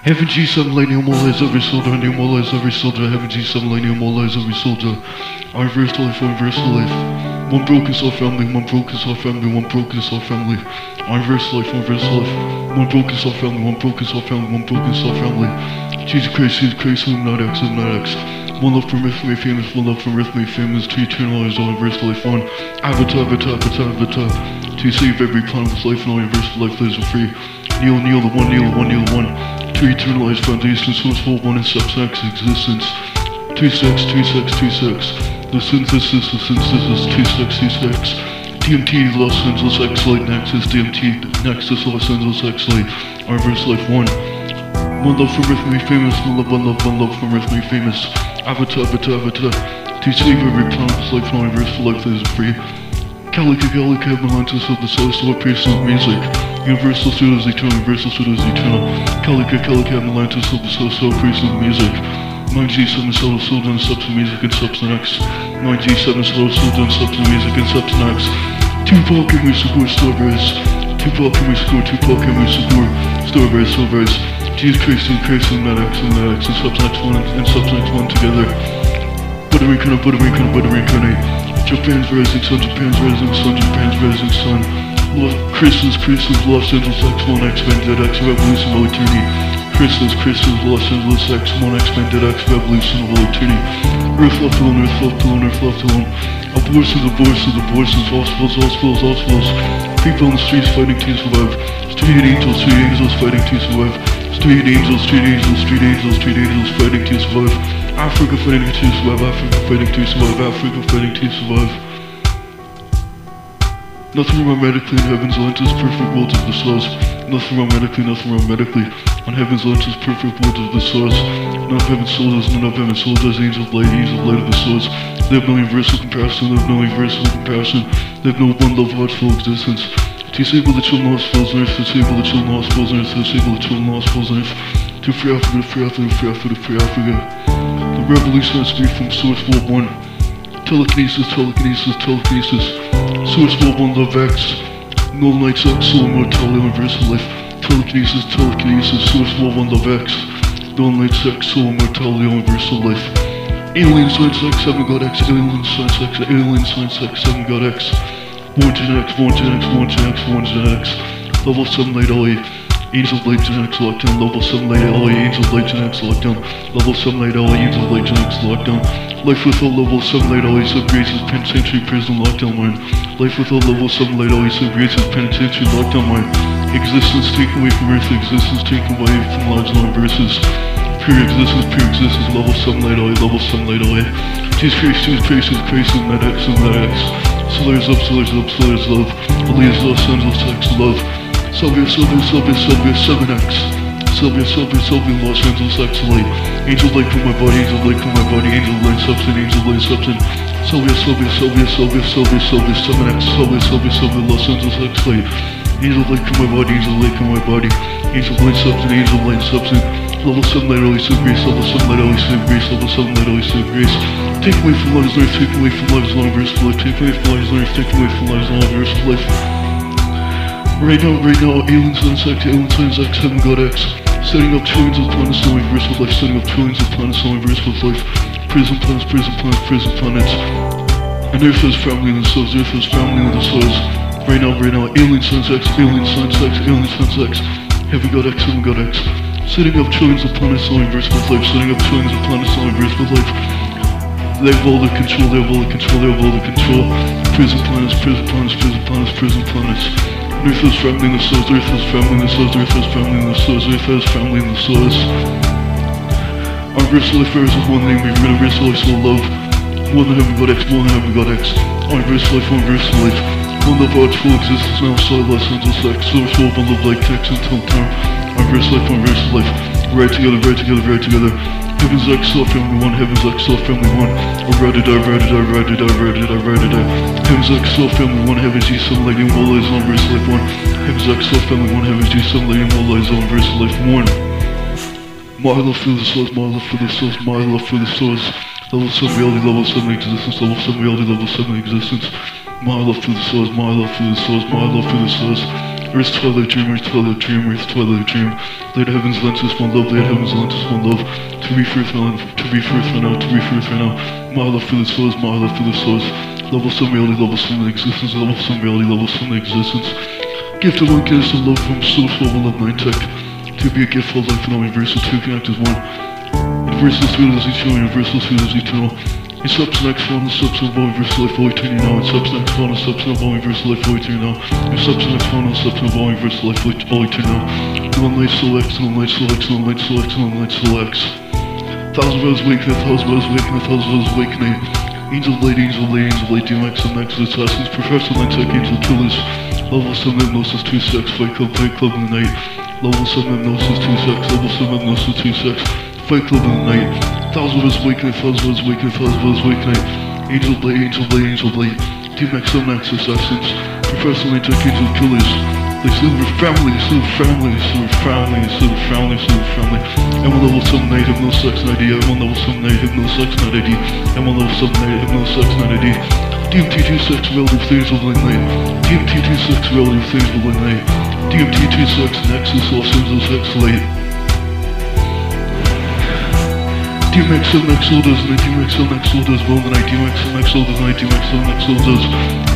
Heaven G7 light immortalize every soldier, and immortalize every soldier. Heaven G7 light immortalize every soldier. I reverse life, I reverse life. One broken soul family, one broken soul family, one broken soul family. I reverse life, I reverse life. One broken soul family, one broken soul family, one broken soul family. Jesus Christ, Jesus Christ, Illuminati X, Illuminati X. One love from Earth made famous, one love from Earth made famous, to eternalize all universal life one. Avatar, avatar, avatar, avatar. To save every planet with life and all universal life lives are free. Kneel, kneel, the one, kneel, the one, kneel, the one to eternalize foundation, source full one and subsex existence. Two sex, two sex, two sex. The synthesis, the synthesis, two sex, two sex. DMT, Los Angeles X Light Nexus, DMT, Nexus, Los Angeles X Light, Reverse Life 1. One love from Earth made famous, one love, one love, one love from Earth made famous. Avatar, avatar, avatar. To save every planet's life universe life that is free. Calica, Calica, Melantis of the celestial priest of music. Universal Studios Eternal, Universal Studios Eternal. Calica, Calica, Melantis of the celestial priest of music. 9G7 Solar Soldier and Substance Music and Substance X. 9G7 Solar Soldier and Substance Music and Substance X. Tupac and Musical Starbase. Tupac and Musical, Tupac and Musical Starbase, Starbase. Jesus Christ and Christ and that X and that X and Substance 1 and Substance 1 together. Butter incarnate, butter incarnate, butter incarnate. Eh? Japan's rising sun, Japan's rising sun, Japan's rising sun. Love, Christmas, Christmas, Los Angeles X1, X Men, Dead X, Revolution of Eternity. Christmas, Christmas, Los Angeles X1, X Men, Dead X, Revolution Eternity. Earth left alone, Earth left alone, Earth left alone. Abortions, abortions, abortions, hospitals, hospitals, hospitals. People on the streets fighting to survive. Street angels, street angels fighting to survive. Street angels, street angels, street angels, street angels fighting to survive. Africa fighting to survive, Africa fighting to survive, Africa fighting to survive. Nothing wrong medically in heaven's lenses, perfect world of the stars. Nothing wrong medically, nothing wrong medically. On heaven's lenses, perfect world of the stars. None of heaven's soldiers, none of heaven's soldiers, angels of light, angels light of the stars. They have no universal comparison, they have no universal comparison. They have no one love heartful existence. Disable the children hospitals on earth, disable the children hospitals on earth, disable the children hospitals on earth. To free Africa, to free Africa, to free Africa, to free Africa. The revolution has to be from source world one. Telekinesis, telekinesis, telekinesis. Source world one, love X. Null Knights X, soul immortality, universal life. Telekinesis, telekinesis, source world one, love X. Null Knights X, soul immortality, universal life. Alien Science X, 7 God X, Alien Science X, Alien Science X, 7 God X. 1 Gen X, 1 Gen X, 1 Gen X, 1 Gen X. Level 7 Light LA. Angel Light Gen X lockdown. Level 7 Light LA. Angel Light Gen X lockdown. Level 7 Light LA. Angel Light Gen X lockdown. Life without level 7 Light LA subgraces penitentiary prison lockdown mine. Life without level 7 Light LA subgraces penitentiary lockdown mine. Existence taken away from Earth. Existence taken away from large non-verses. Pure existence, pure existence, level 7 light away, level 7 light away. Jesus Christ, Jesus Christ, Jesus Christ, and that X, and that X. Solars up, solars up, solars love. Elias, Los Angeles, X, love. Sylvia, Sylvia, Sylvia, Sylvia, 7X. Sylvia, Sylvia, Sylvia, Los Angeles, X, light. Angel light from my body, angel light from my body, angel light substance, angel light substance. Sylvia, Sylvia, Sylvia, Sylvia, Sylvia, Sylvia, 7X, Sylvia, Sylvia, Sylvia, Los Angeles, X, light. Angel light from my body, angel light from my body. Angel light substance, angel light substance. Level 7 light always save grace, level 7 light always save grace, level 7 light always save grace. Take away from lives life, take away from lives long verse life, take away from lives life, take away from lives long verse life. Right now, right now, Alien Science X, Alien Science X, Heaven God X. Setting up trillions of planets in the universe with life, setting up trillions of planets in the universe with life. Prison planets, prison planets, prison planets. And Earth has family in the stars, Earth has family in the stars. Right now, right now, Alien Science X, Alien Science X, Alien Science X. Heaven God X, Heaven God X. Setting up trillions of planets in the universe with life, setting up trillions of planets in the universe with life. They have all the control, they have all the control, they have all the control. Prison planets, prison planets, prison planets, prison planets. Earth family in the stars, Earth family in the stars, Earth family in the stars, Earth family in the stars. Our universal life bears with one name, we universal life, so love. One heaven God X, one heaven God X. Our universal life, one universal life. One love arts full existence now, solid life, senseless sex, source, soul, one love like text until time. Our universal life, one universal life. Right together, right together, right together. Heaven's X, soul family one, Heaven's X, soul family one. Or ride it, I ride it, I ride it, I ride it, I ride it, I. Heaven's X, soul family one, Heaven's G, some lady, all eyes on verse life one. Heaven's X, soul family one, Heaven's G, some lady, all eyes on verse life one. My love for the source, my love for the source, my love for the source. Level 7 reality, level 7 existence, level 7 reality, level 7 existence. My love for the source, my love for the source, my love for the source. Earth's twilight dream, Earth's twilight dream, Earth's twilight dream. Light heaven's lenses, one love, light heaven's lenses, one love. To be first right now, to be first right now, to be first right now. My love for the souls, my love for the souls. Level some reality, level some existence, level some reality, level some existence. Gift of one kiss of love from source level of nine tech. To be a gift of life and all universal, to connect as one. Universal spirit is eternal, universal spirit is eternal. In substance X, found the substance of all universal life, all eternity now. In substance X, found the substance of all universal life, all eternity now. In substance X, found the substance of all universal life, all eternity now. One light X, one light X, one light X, one light X. Thousand rows awakening, thousand rows awakening, thousand rows awakening. Angel light, angel light, angel light, DMX, MX, assassins, professor, light tech, angel killers. Level 7 hypnosis, 2 sex, fight club, fight club in the night. Level 7 hypnosis, 2 sex, level 7 hypnosis, 2 sex, fight club in the night. Thousand us awakening, thousand us awakening, thousand us awakening. Angel light, angel light, angel of light. DMX, MX, assassins, professor, light tech, angel killers. They silver family, silver family, silver family, silver family, silver family. I'm on level 7 night, have no sex, no ID. I'm on level 7 night, have no sex, no ID. I'm on level 7 night, have no sex, no ID. DMT26 relative things of the night. DMT26 relative things of the night. DMT26 Nexus Los Angeles X Light. DMXL Nexo does night, DMXL Nexo does will the night, DMXL Nexo does night, DMXL Nexo does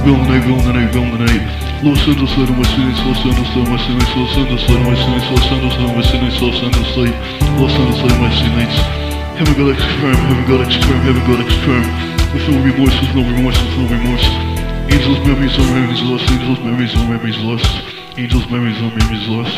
will the night, will the night, will the night. Los Angeles Light and West Indies, Los Angeles Light and West Indies, Los Angeles Light and West Indies, Los Angeles Light and West Indies, Los Angeles Light, Los Angeles Light and West Indies. Heaven God X Crime, Heaven God X Crime, Heaven God X Crime. With no remorse, with no remorse, with no remorse. Angels' memories are memories lost, angels' memories are memories lost. Angels' memories are memories lost.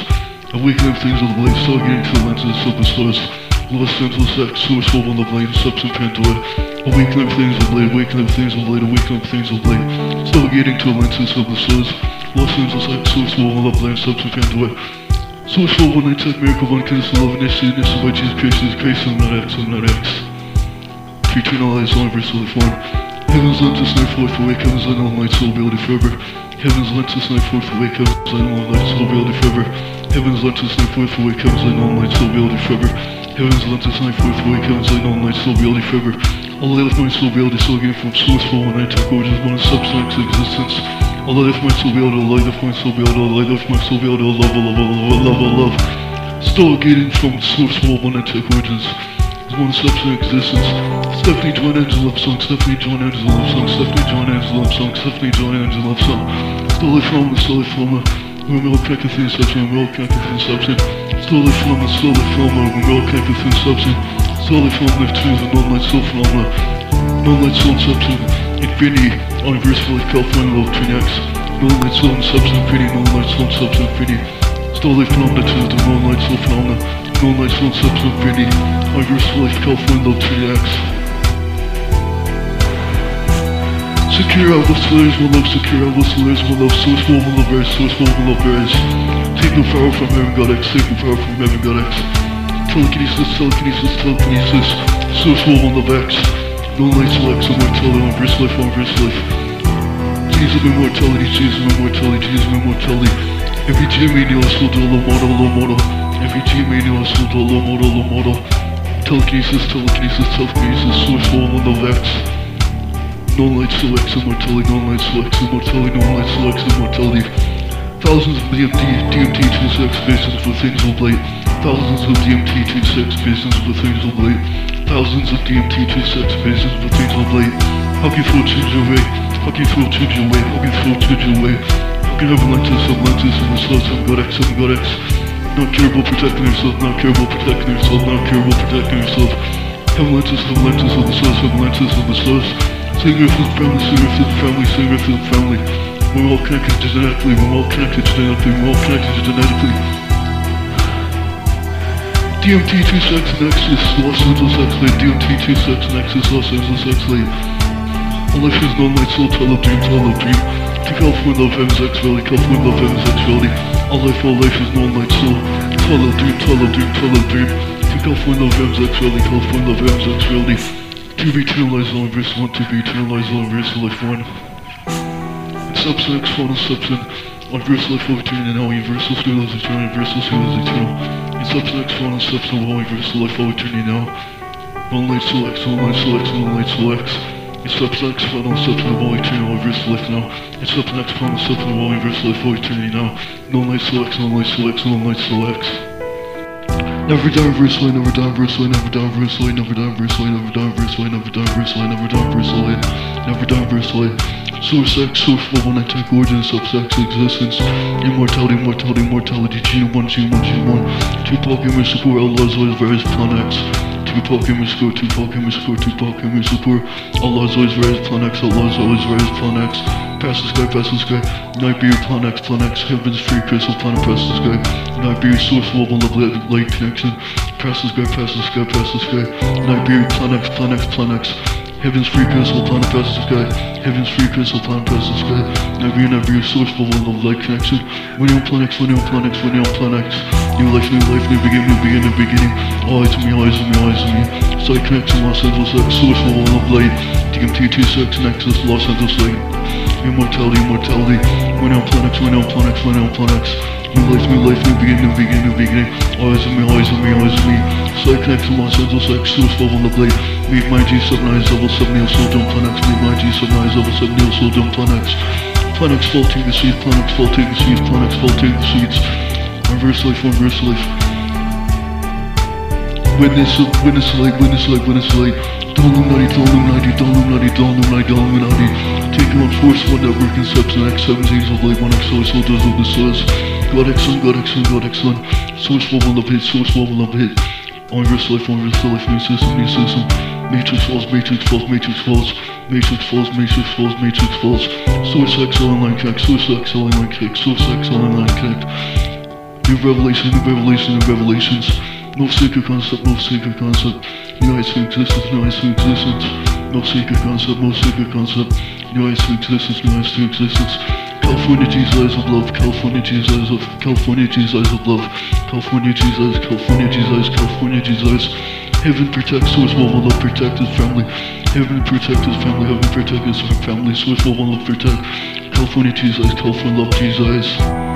Awakening things of the blade, stargating to the lenses of the source. Los Angeles X, source full on the blade, substance Pandora. Awakening things of blade, awakening things of blade, awakening things of blade. Stargating to the lenses of the source. Los Angeles X, source full on the blade, substance Pandora. Source full one night tech miracle, one kiss, love, initiated, initiated by Jesus Christ, Jesus Christ, I'm not X, I'm not X. To eternal eyes, all universal form. Heaven's lenses, night forth awake, heaven's light, all night, soul, ability forever. Heaven's lenses, night forth awake, heaven's light, all night, soul, ability forever. Heaven's lenses, night forth awake, heaven's light, all night, soul, ability forever. Heaven's lenses, night forth awake, heaven's light, all night, soul, ability forever. All light of my soul, ability, soul, getting from source, full, one night, tech, origins, one substance, existence. All light of my soul, ability, all light of my soul, ability, all light of my soul, all love, love, love, love, love. Stargating from source, full, one night, tech, origins. Is one substance existence. Stephanie Join Angel love song. Stephanie Join Angel love song. Stephanie Join Angel love song. Stephanie Join Angel love song. Stole it from stole it from. We're all connected through substance. We're all connected through substance. It from the stole it. We're all connected through substance. It from the two the non-light soul phenomena. Non-light soul substance. Infinity. Universal light California love twin X. Non-light soul and substance infinity. Non-light soul and substance infinity. Stole it from the non-light soul phenomena. Non-light soul and substance infinity. Universal life California love twin X. Secure the slaves will love, secure the slaves will love, source will love rise, source will love rise. Take no power from heaven God X, take no power from heaven God X. Telekinesis, telekinesis, telekinesis, source will love X. No light selects immortality, on verse life, on verse life. Jesus of immortality, Jesus of immortality, Jesus of immortality. Every team GM lost will do a low model, low model. Every team GM lost will do a low model, low model. Telekinesis, telekinesis, telekinesis, source will love X. No light selects immortality, no light selects immortality, no light selects immortality. Thousands of DMT, DMT 26 visions with things of light. Thousands of DMT 26 visions with things of light. Thousands of DMT 26 visions with things of light. How can you throw change your way? How can you throw change your way? How can you throw change your way? How can you have lenses of lenses soul, some God X, some God X? Not curable, protecting yourself, not curable, protecting yourself, not curable, protecting yourself. Have lenses of the source, have lenses of the source. Singer for family, singer for family, singer for family. We're all connected genetically, we're all connected genetically, we're all connected genetically. DMT 26 Nexus, Los Angeles X-Late, DMT 26 Nexus, Los Angeles X-Late. All life is non light soul, tell of dream, tell of dream. To California love M's X Valley, California love M's X Valley. All life, all life is non light soul. Tell of dream, tell of dream, tell of dream. To California love M's X Valley, California love M's X Valley. To be eternalized all verse 1, to be eternalized all verse life 1. And substance final substance. On verse life of eternity now, universal spirit is eternal, universal spirit is eternal. And substance final substance of all universal life of eternity now. X, no light soul X. It's up next final in the wall eternity reverse life now. Up next final in the wall reverse life for eternity now. No light selects, light selects, light selects. Never die reverse way, never die reverse way, never die reverse way, never die reverse way, never die reverse way, never die reverse way, never die reverse way, never die reverse way. Source X, source flow, one attack, origin, subsex, existence, immortality, mortality, mortality, gene 1, gene 1, gene 1. Tupac, image support, Allah's always various plan X. Tupac, image score, Tupac, image score, Tupac, image support. Allah's always various plan X, Allah's always various plan X. Pass the sky, pass the sky. Night beer, plan X, plan X. Heaven's free crystal, planet, pass the sky. Night beer, source flow, one love, light connection. Pass the sky, pass the sky, pass the sky. Night beer, plan X, plan X, plan X. Heaven's free crystal, planet past the sky. Heaven's free crystal, planet past the sky. Never you, never you, source for one of light connection. When you're on planet X, when you're on planet X, when you're on planet X. New life, new life, new beginning, new beginning, new beginning. Eyes on me, eyes on me, eyes on me. Side connection, Los Angeles X, source for one of light. DMT 26, Nexus, Los Angeles light. Immortality, immortality. When you're on when you're on when you're on. New life, new life, new beginning, new beginning, new beginning. Eyes on me, eyes on me, eyes on me. Side connection, Los Angeles X, source for one of light. Meet my G7 eyes, level 7 Neo Soul Dome Planex. Meet my G7 eyes, level 7 Neo Soul Dome Planex. Planex fall take the seeds, Planex fall take the seeds, Planex fall take the seeds. Reverse life, reverse life. Witness, witness light, witness light, witness light. Illuminati, Illuminati, Illuminati, Illuminati, Illuminati. Taking on force, one network, inception, X7 Z's of light, one X source, soldiers of the source. God X1, God X1, God X1. Source level love hit, source level love hit. On reverse life, on reverse life, new system, new system. Matrix falls, Matrix falls, Matrix falls. Matrix falls, Matrix falls, Matrix falls. Source X online connect, Source X online connect, Source X online connect. New revelation, new revelation, new revelations. No sacred concept, no sacred concept. New eyes to existence, new eyes to existence. No sacred concept, no sacred concept. New eyes to existence, new eyes to existence. California Jesus eyes of love, California Jesus eyes of California Jesus eyes of love, California Jesus eyes, California Jesus eyes, California Jesus eyes. Heaven protects source mobile love protect his family. Heaven protect his family, heaven protect his family, source mobile love protect. California Jesus eyes, California love Jesus eyes.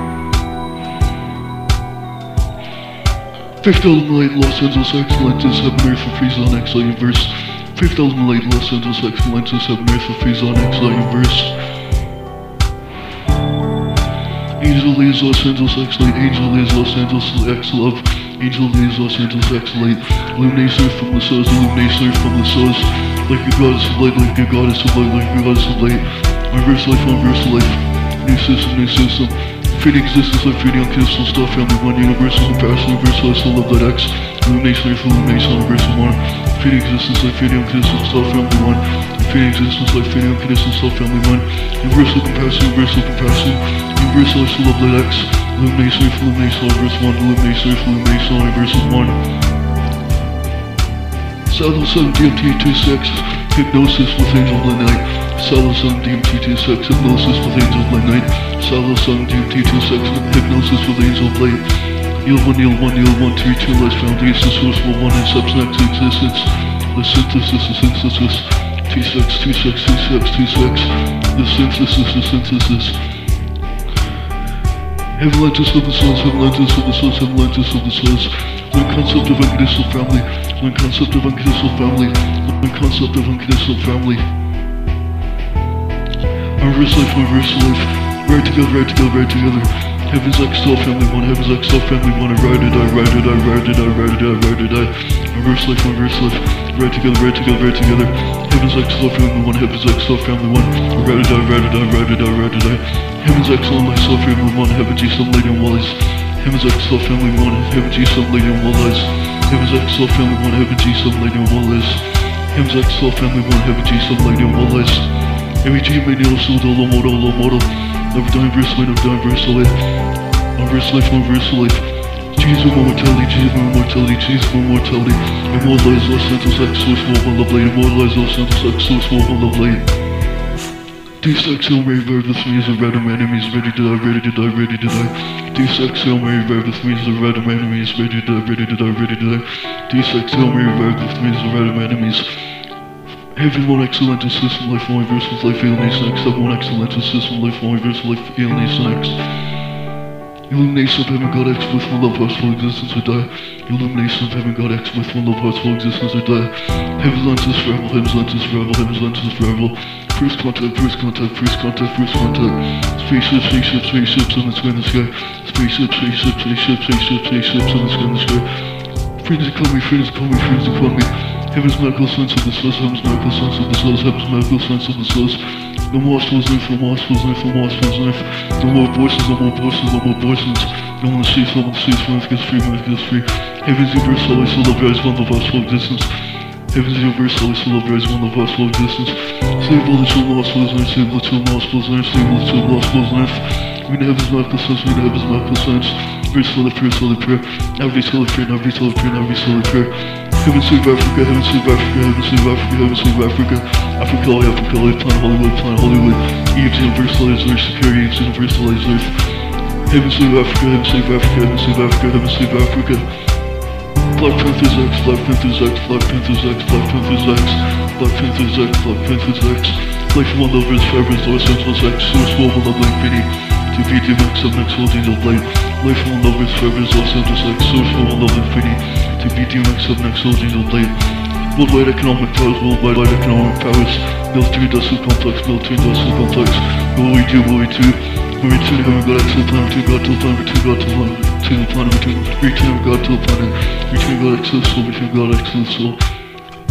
Fifth element light, Los Angeles excellences, heaven earth for freeze on X universe. Fifth element light, Los Angeles excellences, heaven earth for freeze on X universe. Angel is Los Angeles X Light, Angel is Los Angeles X Love, Angel is Los Angeles X Light, illumination from the source, illumination from the source, like a goddess of light, like a goddess of light, like a goddess of light, reverse life, reverse life, new system, new system, fading existence, like fading unconditional stuff, family one, universal comparison, universal life, soul love, light X, illumination, life, illumination, universal one, fading existence, like fading unconditional stuff, family one, fading existence, fading unconditional stuff, family one, universal comparison, universal comparison, Universal Soul of Light X, Illumination Life, Illumination Universe 1, Illumination Life, Illumination Universe 1. Silo 7 DMT 26, Hypnosis with Angel of the Night. Silo 7 DMT 26, Hypnosis with Angel the Night. Silo 7 DMT 26, Hypnosis with Angel Light. Yield 1, Yield 1, Yield 1, 3, 2, less foundation, source for 1, and substance existence. The synthesis, the synthesis. T6, T6, T6, T6. The synthesis, the synthesis. Avalanches of the souls, avalanches of the souls, avalanches of the souls. The concept of unconditional family, the concept of unconditional family, the concept of unconditional family. Reverse life, reverse life. Right together, right together, right together. Heaven's like soul family one, heaven's like soul family one. I ride it, I ride it, I ride it, I ride it, I ride it, I. Reverse life, reverse life. Right together, right together, right together. Heaven's like soul family one, heaven's like soul family one. I ride it, I ride it, I ride it, I ride it, I. Heaven's like soul, my soul family one, heaven G, some lady and wallies. Heaven's like soul family one, heaven G, some lady and wallies. Heaven's like soul family one, heaven G, some lady and wallies. Heaven's like soul family one, heaven G, some lady and wallies. My soul, low model, low model. Never die, verse life, never die, verse life. On verse life, on verse life. Jesus, immortality, Jesus, immortality, Jesus, immortality. Immortalize Los Santos X, source, mobile, love light. Immortalize Los Santos X, source, mobile, love light. D6 Hail Mary Verb with me is a random enemies ready to die, ready to die, ready to die. D6 Hail Mary Verb with me is a random enemies ready to die, ready to die, ready to die. D6 Hail Mary Verb with me is a random enemies. Heaven one excellent system, life one versus life alienation X, seven one excellent system, life one versus life alienation X. Illumination of heaven, God X with one love, heart's full existence or die. Illumination of heaven, God X with one love, heart's full existence or die. Heaven's lenses forever, heaven's lenses forever, heaven's lenses forever. First contact, first contact, first contact, first contact. Spaceship, spaceship, spaceships in the sky, in the sky. Spaceship, spaceship, spaceship, spaceship, spaceships in the sky, in the sky. Friends call me, friends call me, friends call me. Heaven's medical sense of the source, heaven's medical sense of the source, heaven's medical sense of the source. No more hospitals, knife, no more hospitals, knife, no more hospitals, knife. No more voices, no more voices, no more voices. No one sees, no one sees, life gets free, life gets free. Heaven's universal, I still love rise, one of us full existence. Heaven's universal, I still love rise, one of us full existence. Save all the children, hospitals, knife, save all the children, hospitals, knife, save all the children, hospitals, knife. We know heaven's medical sense, we know heaven's medical sense. Every soul of prayer, soul of prayer. Every soul of prayer, every soul of prayer, every soul of prayer. Heaven save Africa, heaven save Africa, heaven save Africa, heaven save Africa. Africa, Africa, all Hollywood, plan Hollywood. Eve's universalized earth, secure Eve's universalized earth. Heaven save Africa, heaven save Africa, heaven save Africa, heaven save Africa. Black Panthers X, Black Panthers X, Black Panthers X, Black Panthers X, Black Panthers X, Black Panthers X. Life one lovers, forever, Los Angeles X, source, mobile, love, infinity. To be DMX, I'm next holding the blade. Life of one lovers, forever, Los Angeles X, source, mobile, love, infinity. To be DMX, I'm next holding the blade. Worldwide economic powers, worldwide economic powers. Military industrial complex, military industrial complex. What we do, what we do. We return to heaven, God, to the planet, return God to the planet, return God to the planet, to the planet, return, return God to the planet, return to the soul, return God to the soul.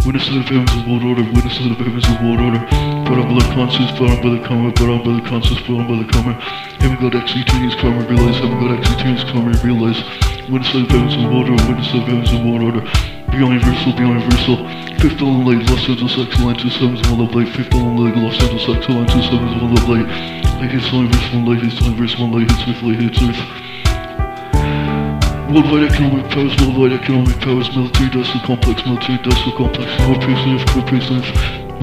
Witness of heavens world order, witness of heavens world order. Brought on by the conscience, brought on by the karma, brought on by the conscience, brought on by the karma. Heaven God X eternity's karma, realize, heaven God X eternity's karma, realize. Witness of heavens of world order, witness of heavens world order. Beyond universal, beyond universal. Fifth element light, Los Angeles excellence, seven's one love light. Fifth element light, Los Angeles excellence, seven's one love light. Light hits universe, one light hits universe, one light hits earth, light hits earth. Worldwide economic powers, worldwide economic powers, military industrial complex, military industrial complex, corporation life, corporation life.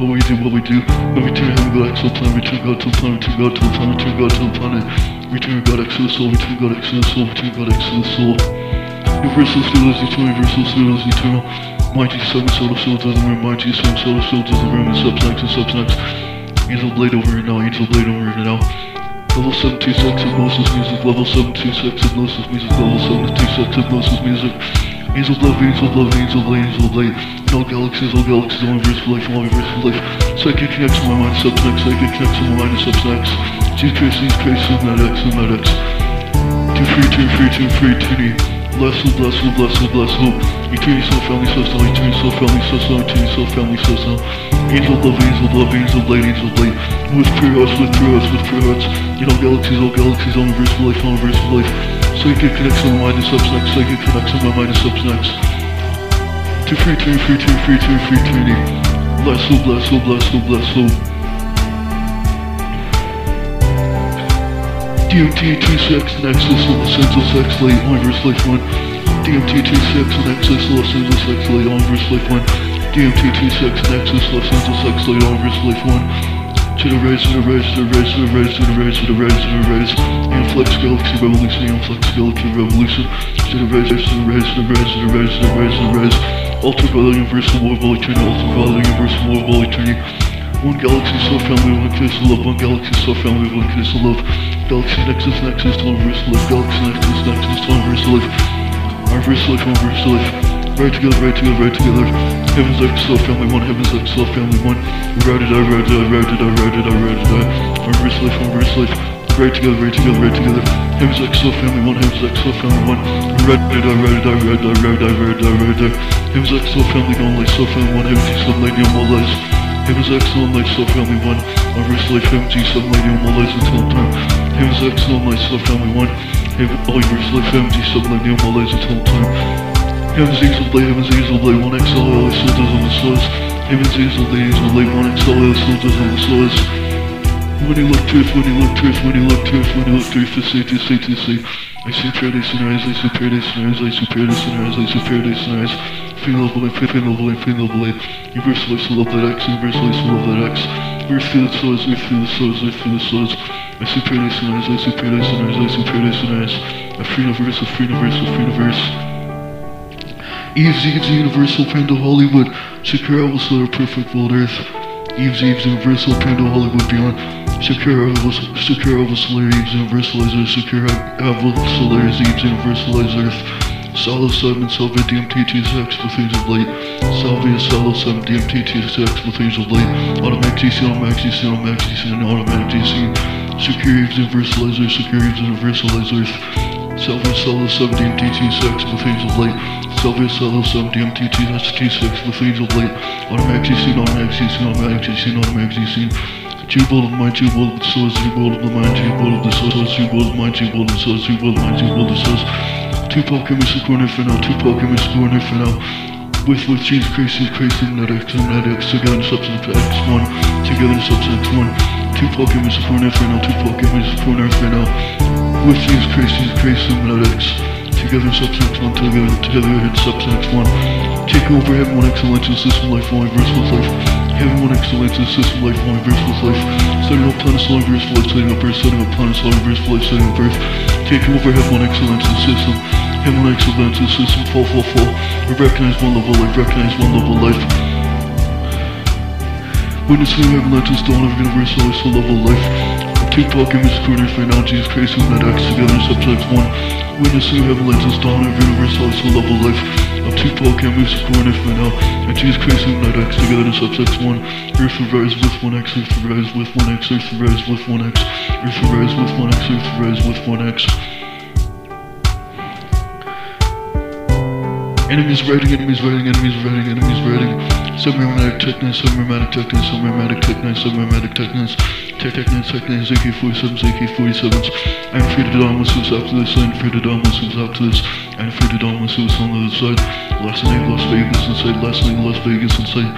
What we do, what we do. When we turn heaven, God, the planet, return God to the planet, return God to the planet, return God to the planet. Return God, the soul, return God, the soul, return God, the soul. Universal still is eternal, universal still is eternal. Mighty seven solar soul to the room, mighty seven solar soul to the room, and subsnex and subsnex. Angel blade over here now, angel blade over here now. Level 72 hypnosis music, level 72 hypnosis music, level 72 sex hypnosis music. Angel love, angel love, angel blade, angel blade. In all galaxies, all galaxies, all universe for life, all universe for life. Psychic connects my mind, subsnex, psychic connects my mind. Jesus Christ, Jesus Christ, and that X, that X. Two free, two free, two free, two bless who, bless who, bless who, bless who. Eternity soul, family soul, soul, eternity soul, family soul, soul, eternity soul, family soul, soul. Angel of love, angel of love, angel of light, angel of light. With pure hearts, with pure hearts, with pure hearts. You know, galaxies, all galaxies, all universe of life, all universe of life. Psychic connection, my mind is up next. Psychic connection, my mind is up next. To free, to free, to free, to free, to eternity. Bless who, bless who, bless who, bless who. DMT26 Nexus Los Angeles X Late Ivers Life 1 DMT26 Nexus Los Angeles X Late Ivers Life 1 DMT26 Nexus Los Angeles X Late Ivers Life 1 To the raise, to the raise, to the raise, to the raise, to the raise, to the raise, to the raise Amflex Galaxy Revolution, Amflex Galaxy Revolution To the raise, to the raise, to the raise, to the raise, to the raise, to the raise Ultraviolet Universal War of All Eternity, Ultraviolet Universal War of All Eternity one galaxy, so family, one kiss of love, one galaxy, so family, one kiss of love. Galaxy Nexus, Nexus, to universe life. Galaxy Nexus, Nexus, to universe life. Universe life, universe life. Right together, right together, right together. Heaven's X, so family, one. Heaven's X, so family, one. Routed, I routed, I routed, I routed, I routed, I. Universe life, universe life. Right together, right together, right together. Heaven's X, so family, one. Heaven's X, so family, one. Routed, I routed, I routed, I routed, I routed, I routed. Heaven's X, so family, gone life, so family, one. Heaven's X, so lady, all lives. Heaven's excellent light, so family one. Our verse life, heaven's some lady, all my lives until time. Heaven's excellent light, so family one. Heaven, all your verse life, heaven's some lady, all time. Heaven's angel blade, heaven's angel blade, one XL, all soldiers on the source. Angel blade, angel blade, one XL, all soldiers on the source. When you look truth, when you look truth, when you look truth, when you look truth, to see, to see, to see. I see paradise in eyes, I see paradise in eyes, I see paradise in eyes, I see paradise in eyes. Feelable and feelable and feelable and universal life, so love that X, universal life, so love that X. Earth through the souls, earth through the souls, earth through the souls. Paradise in eyes, I in eyes, I paradise in. A free universe, a free universe, a free universe. Eve's, Eve's universal Pando Hollywood. Will set a perfect world earth. Eve's, Eve's universal Pando Hollywood beyond. Secure secure Earth, universalize Earth, secure Earth, universalize Earth. Solo 7, Salve DMT26 with things of late. Salvia Solo 7 DMT26 with of late. Automatic DC, automatic DC, automatic DC, automatic DC. Secure universalize Earth, secure universalize Earth. Salvia Solo 7 DMT26 with things of late. Salvia Solo 7 DMT26 with things of late. Automatic DC, automatic DC, automatic DC, automatic DC. Jewel of mind, jewel of the source, jewel of the mind, jewel of the source, jewel of mind, jewel of the source, jewel of mind, jewel of the source. Two Pokemon corner for now, two Pokemon corner for now. With, with Jesus Christ, and that X, and that X, together in substance X1, together in substance X1. Two Pokemon is corner for now, two Pokemon is corner for now. With Christ, Jesus Christ, and together in substance X1, together, together in substance X1. Take over heaven, one excellence, system, life, one verse with life. Having one excellence in system life, one verse with life. Setting up planets, long verse for life, setting up Earth, setting up planets, long verse for life, setting up Earth. Taking over, have one excellence in system. Have one excellence in system, fall, fall, fall. We recognize one level life, recognize one level of life. Witnessing heaven, Atlantis, dawn of universe, always full level of life. And Mr. Corner for now, Jesus Christ, and that X together, subject one. Witnessing heaven, Atlantis, dawn of universe, always level of life. I'm Tupac and Moose Corner for now. And Jesus Christ and Night X together in subsex 1. Earth rise with 1x, Earth rise with 1x, Earth rise with 1x, Earth rise with 1x, Earth rise with 1x. Enemies riding, enemies riding, enemies riding, enemies riding. Submarinatic technines, submarinatic technines, submarinatic technines, submarinatic technines. Tech technines, technines, AK-47s, AK-47s. I'm free to dawn missiles after this, I'm free to dawn missiles after this. I'm free to dawn missiles on the other side. Last night, Las Vegas inside, last night, Las Vegas inside.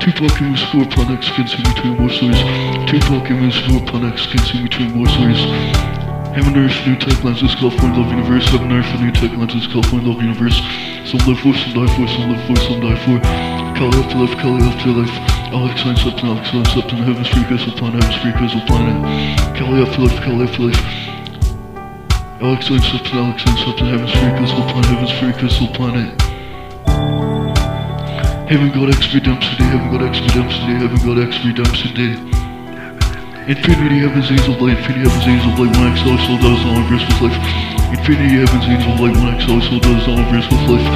Two Pokemon score planets can see between morceries. Two Pokemon score planets can see between morceries. Heaven Earth, New Tech Lenses, California Love Universe, Heaven Earth, New Tech Lenses, California Love Universe. Some live for, some die for, some live for, some die for. Kali after life, Kali after life. Alex Sign Septon, Alex Sign Septon, Heaven's Free Crystal Planet, Heaven's Free Crystal Planet. Kali after life, Kali after life. Alex Sign Septon, Alex Sign Septon, Heaven's Free Crystal Planet, Heaven's Free Crystal Planet. Heaven God X Redemption Day, Heaven God X Redemption Day, Heaven God X Redemption Day. Infinity heavens, angel of light, infinity heavens, angel of light, one XL, so does all verse with life. Infinity heavens, angel of light, one XL, so does all verse with life.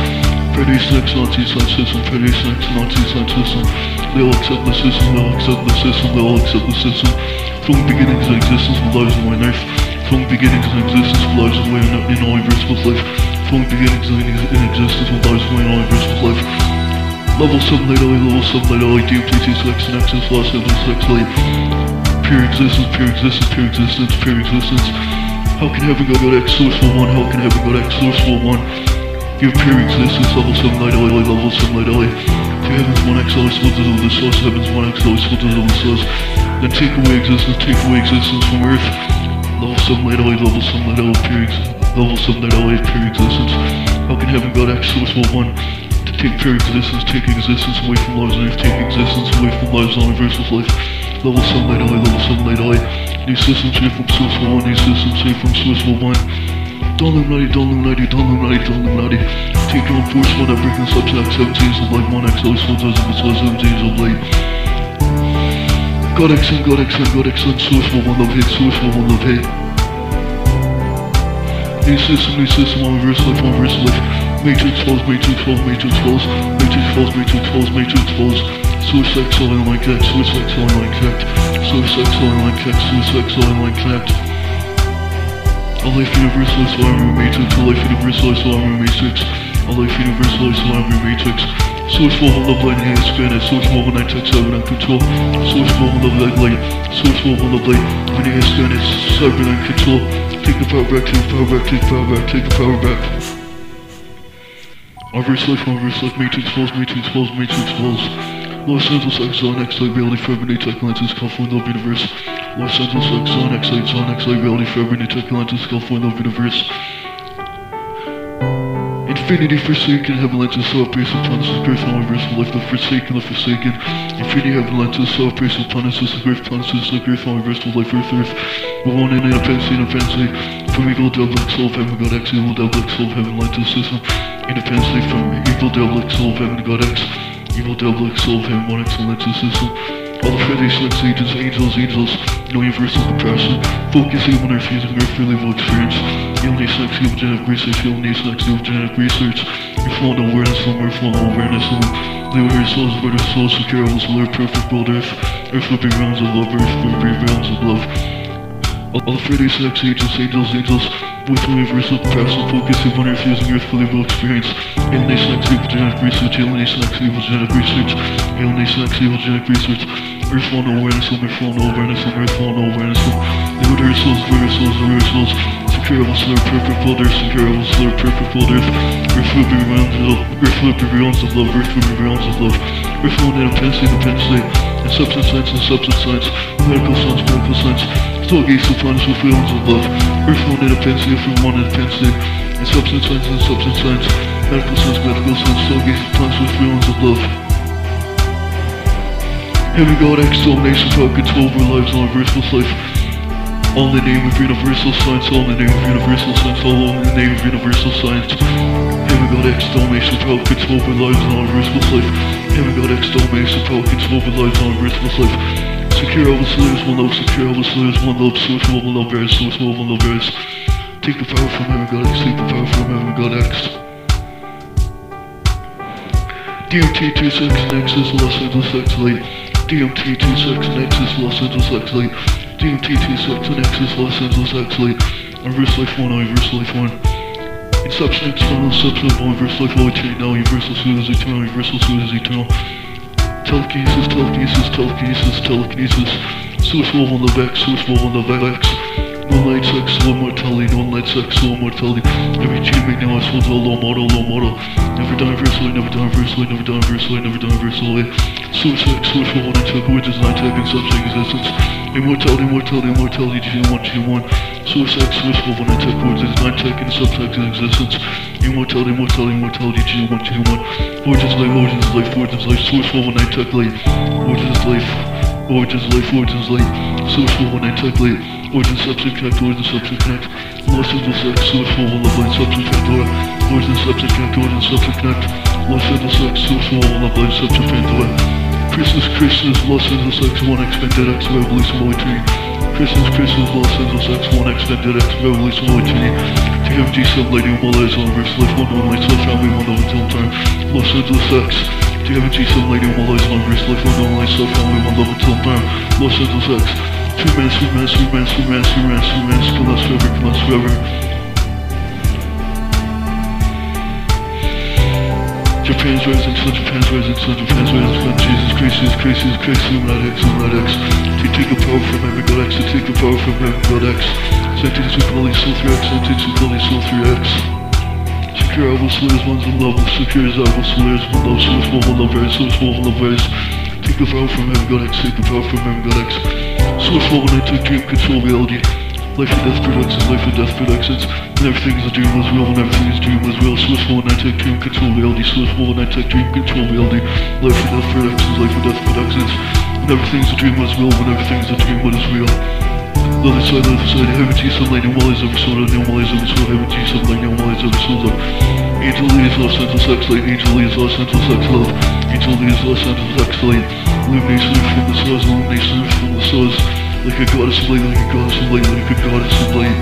Predation X, Nazi sign system, Predation X, Nazi sign system. They all accept the system, they all accept the system, they all accept the system. From the beginnings of existence, with lives away in earth. From the beginnings of existence, with lives away in, in all verse with life. From the beginnings of existence, with lives away in all verse with life. Level 7 light level 7 light DMT2 sex, Nexus, Los Angeles, Sex light. Pure existence, pure existence, pure existence, pure existence. How can heaven go to X source for one? How can heaven go to X source for one? Give pure existence, level 7 light LA, level 7 light LA. To heaven's one X always will to the source, heaven's one X always will to the source. Then take away existence, take away existence from earth. Level 7 light LA, level 7 light LA, pure level 7 light LA, pure existence. How can heaven go to X source for one? To take pure existence, take existence away from lives on earth, take existence away from lives on universe's life level 7 light away, level 7 light away. New system safe from source for 1, new system safe from source for 1. Don't Illuminati, don't Illuminati, don't Illuminati, don't Illuminati. Take on force 1 at breaking subject 17s of light, 1 x always 1 dozen of 17s of light. God X and God X and God X and source 1 love hate, source for 1 love hate. New system, new system, one reverse life, one reverse life. Matrix falls, Matrix falls, Matrix falls, Matrix falls, Matrix falls, Matrix falls. Suicide selling like that, suicide selling like that, suicide selling like that, suicide selling like that. A life universal so I'm a matrix, a life universal so I'm a matrix, a life universal so I'm a matrix. Source for love light and expand source for one night text seven and control, source for love light light, source for love light, when you expand it, seven and control. Take the power back, take the power back, take the power back, take the power back. Reverse life, reverse life, matrix falls, matrix falls, matrix falls. Los Angeles Exxon X-Light Reality Forever New Tech Lenses California Love Universe. Los Angeles Exxon X-Light Zone X-Light Reality Forever New Tech Lenses California Love Universe. Infinity Forsaken Heaven Lenses So Praise the Planets the Great Universe Life the Forsaken the Forsaken. Infinity Heaven Lenses So Praise the Planets the Great Planets the Great Universe Life Earth Earth. One in a fancy in a fancy. From Evil Devil Soul of Heaven God X Evil Devil Soul of Heaven Lenses System. Independently from Evil Devil Soul of Heaven God X Evil double X soul of him, one excellence system. All the Freddy Sex agents, angels, angels, no universal compression. Focusing on our fusing our feeling of experience. Alien sex, evil genetic research, alien sex, evil genetic research. You're of awareness, from full of awareness, and they were souls, but our souls, secure, will live perfect world, earth, earth flipping rounds of love, earth flipping rounds of love. All the Freddy Sex agents, angels, angels, with universal compression, focusing on our fusing earth, feeling of experience. Alien sex, evil genetic research, alien sex, evil genetic research, alien sex, evil genetic research. Earth full of awareness, earth full of awareness, earth full of awareness. They would our souls, our souls, our souls. Secure us, their perfect world, earth, secure us, their perfect world, earth. Will be rounds of love, earth will be rounds of love, earth will be rounds of love. Earth will need intensity, intensity, and substance science, and substance science, medical science, medical science. Stargates will find us with feelings of love. Earth will need intensity, if we want intensity, and substance science, and substance science, medical science, medical science. Stargates will find us with feelings of love. Heaven God extermination power control over lives and universal life. All in the name of universal science, all in the name of universal science, all in the name of universal science. Heaven God extermination power control over lives and universal life. Heaven God extermination power control over lives and universal life. Secure all the slaves, one love, secure all the slaves, one love, source, one love, bears, source, one love, bears. Take the power from Heaven God X, take the power from Heaven God X. DMT26 Nexus Los Angeles X Light. DMT26 Nexus Los Angeles X Light. DMT26 Nexus Los Angeles X Light. Reverse Life 1, Reverse Life 1. Inception, external, inception, Reverse Life, all eternity now, Universal Soul is eternal, Universal Soul is eternal. Telekinesis, telekinesis, telekinesis, telekinesis. Source wall on the back, source wall on the back. No light sex, low mortality, no light sex, low mortality. Every teammate now is full low model, low model. Never die versely, never die versely, never die versely, never die versely. Source sex, source wall, nine tech, which is tech, and subject existence. Immortality, immortality, immortality, G1, G1. Source sex, source wall, nine tech, which is nine tech, and subject existence. Immortality, immortality, immortality, G1, G1. Origins life, origins life, origins life, wall, nine tech, light. Origins life. Origins life, origins source for one tech light, origin connect, origin substance connect, Los Angeles X, source for one love line, substance Pandora, origin connect, origin substance connect, Los Angeles X, source for one love line, substance Pandora, Christmas, Christmas, Los Angeles X, one expanded X, revolution, poetry, Christmas, Christmas, Los Angeles X, one expanded X, revolution, poetry, TMG, some lady, one lies on verse, life, one, one light, self, family, one love until time, Los Angeles X, TMG, some lady, one lies on verse, life, one, one light, self, family, one love until time, Los Angeles X, two minutes, two minutes, two minutes, two minutes, two minutes, two minutes, kill us forever, kill us forever. Japan's rising, sun, Japan's rising, sun, Japan's rising, sun, Jesus Christ, Jesus Christ, Jesus Christ, Illuminati X, Illuminati X. To take the power from heaven, God X, to take the power from heaven, God X. Sentence to Kali, Soul 3X, sentence to Kali, Soul 3X. Secure our slayers, ones in love, secure as our slayers, one love, source, one love, rise, source, one love, rise. Take the power from heaven, God X, take the power from heaven, God X. Source, one, I took dream, control reality. Life and death productions, life and death productions, and everything is a dream was real, and everything is dream was real. Source one, I take dream control reality. Source one, I take dream control reality. Life and death productions, life and death productions, and is a dream was real, when everything is a dream what is real. The other side, the other side, heaven G, sunlight, no wise soul, no wise soul, heaven G, sunlight, no wise soul. Angel leads Los Angeles X light, angel leads Los Angeles X love, angel leads Los Angeles X light, illumination from the stars, illumination from the stars. Like a goddess of light, like a goddess of light, like a goddess of light.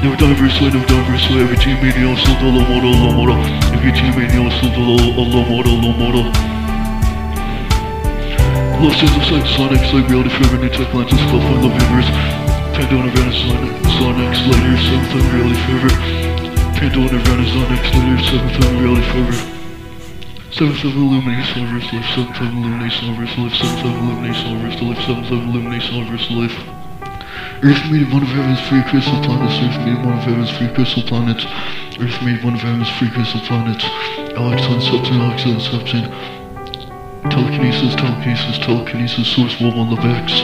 Never die verse light, never die verse light. Every team made the also the low model, low model. Every team made the also the low, low model, low model. Los Angeles X, Sonic, like reality forever, new tech lenses, still find love universe. Pandora, Venice, Sonic, Sonic, later, seventh time reality forever. Pandora, Venice, Sonic, later, seventh time reality forever. Seventh of illumination of verse life, seventh of illumination of verse life, seventh of illumination of verse life, seventh of illumination of verse life. Earth made one of heaven's free crystal planets, Earth made one of heaven's free crystal planets, Earth made one of heaven's free crystal planets. Alex Inception, Alex Inception. Telekinesis, telekinesis, telekinesis, source wall on the backs.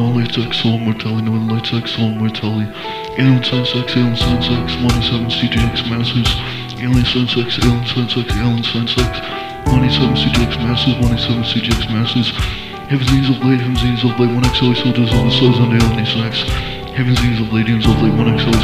Non-light X, soul mortality, non-light X, soul mortality. Alien Sense X, Alien Sense X, 27 CGX Masters. Alien Sense X, Alien Sense X, Alien Sense X, 27 CGX Masters, 27 CGX Masters, Heaven's Angels of Light, Heaven's Angels of Light, 1 XLA Soldiers of the Souls Alien Nation X, Heaven's Angels of Light, Angels of Light, 1 XLA